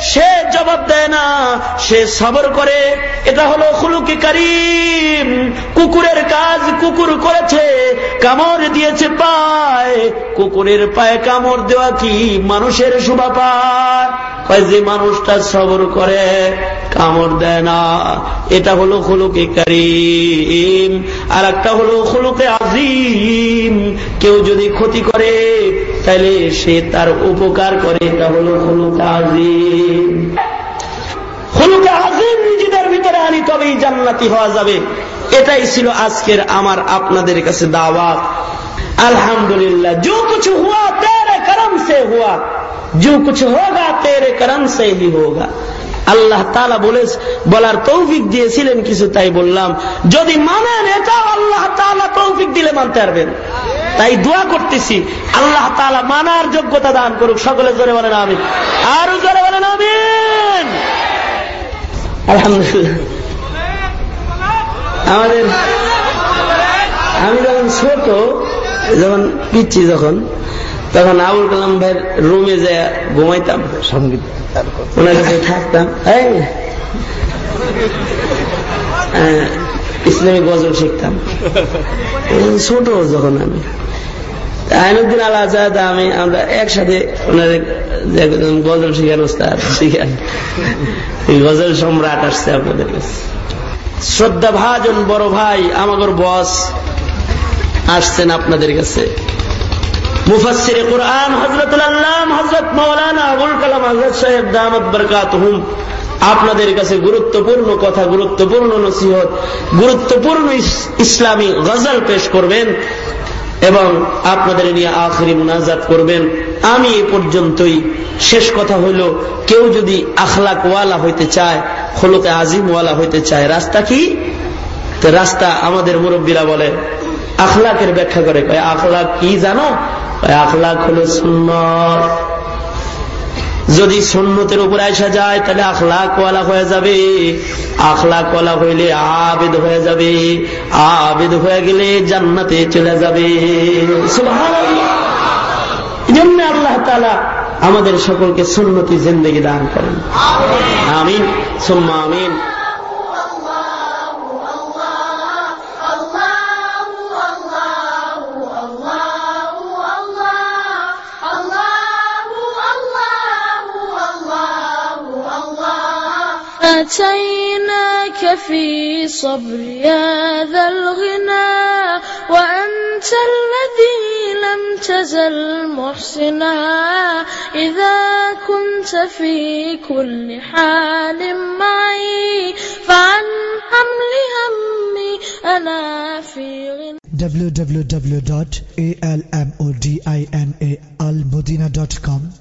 সে জবাব দেয় না, সে সবর করে। এটা হলো খুলুকি করিম। কুকুরের কাজ কুকুর করেছে, কামড় দিয়েছে পায়। কুকুরের পায়ে কামড় দেওয়া কি মানুষের শোভা পায়? যে মানুষটা সবর করে, কামড় দেয় না। এটা হলো খুলুকে কারিম। আর একটা হলো খুলুকে আজিম। কেউ যদি ক্ষতি করে তাহলে সে তার উপকার করে, এটা হল হলুকা আজিম। হলুকা আজিম নিজেদের ভিতরে আনি, তবেই জান্নাতি হওয়া যাবে। এটাই ছিল আজকের আমার আপনাদের কাছে দাওয়াত। আলহামদুলিল্লাহ, যো কিছু হুয়া তেরে করম সে হুয়া। যো কিছু হোগা তেরে করম সে হি হোগা। আল্লাহ তালা বলে বলার তৌফিক দিয়েছিলেন কিছু, তাই বললাম, যদি মানেন এটা আল্লাহ তৌফিক দিলে মানতে পারবেন। তাই দোয়া করতেছি আল্লাহ তালা মানার যোগ্যতা দান করুক সকলে জোরে বলেন আমি আরও জোরে বলেন আমিন। আলহামদুলিল্লাহ। আমাদের আমি যখন ছোট যখন পিচ্ছি যখন তখন আবুল কালাম ভাইয়ের রুমে যে ঘুমাইতাম। সংগীত ওনার কাছে থাকতাম। ইসলামিক গজল শিখতাম। ছোট যখন আমি। আইনুদ্দিন আল আজাদ, আমি, আমরা একসাথে গজল শিখান গজল সম্রাট আসছে আপনাদের কাছে। শ্রদ্ধা ভাজন বড় ভাই, আমাগর বস আসছেন আপনাদের কাছে। মুফাসসির কোরআন, হযরতুল আল্লাম, হযরত মাওলানা আবুল কালাম হযরত সাহেব দামাত বরকাতুহুম। আপনাদের কাছে গুরুত্বপূর্ণ কথা, গুরুত্বপূর্ণ নসিহত, গুরুত্বপূর্ণ ইসলামী গজল পেশ করবেন এবং আপনাদের নিয়ে আখরি মুনাজাত করবেন। আমি এ পর্যন্তই। শেষ কথা হইল কেউ যদি আখলাকওয়ালা হইতে চায় হলোতে আজিমওয়ালা হইতে চায়, রাস্তা কি? রাস্তা আমাদের মুরব্বীরা বলে, আখলাকের ব্যাখ্যা করে আখলাক কি জানো? আখলাক হলো সুন্নত। যদি সুন্নতের উপর আসা যায়, তাহলে আখলাকওয়ালা হয়ে যাবে। আখলাকওয়ালা হইলে আবেদ হয়ে যাবে। আবেদ হয়ে গেলে জান্নাতে চলে যাবে। জন্য আল্লাহ তালা আমাদের সকলকে সুন্নতি জিন্দগি দান করেন। আমিন। সুম্মা আমিন। أتيناك في صبر هذا الغنى وأنت الذي لم تزل محسنا. إذا كنت في كل حال معي فعن حمل همي أنا في غنى. www.almodinaalmodina.com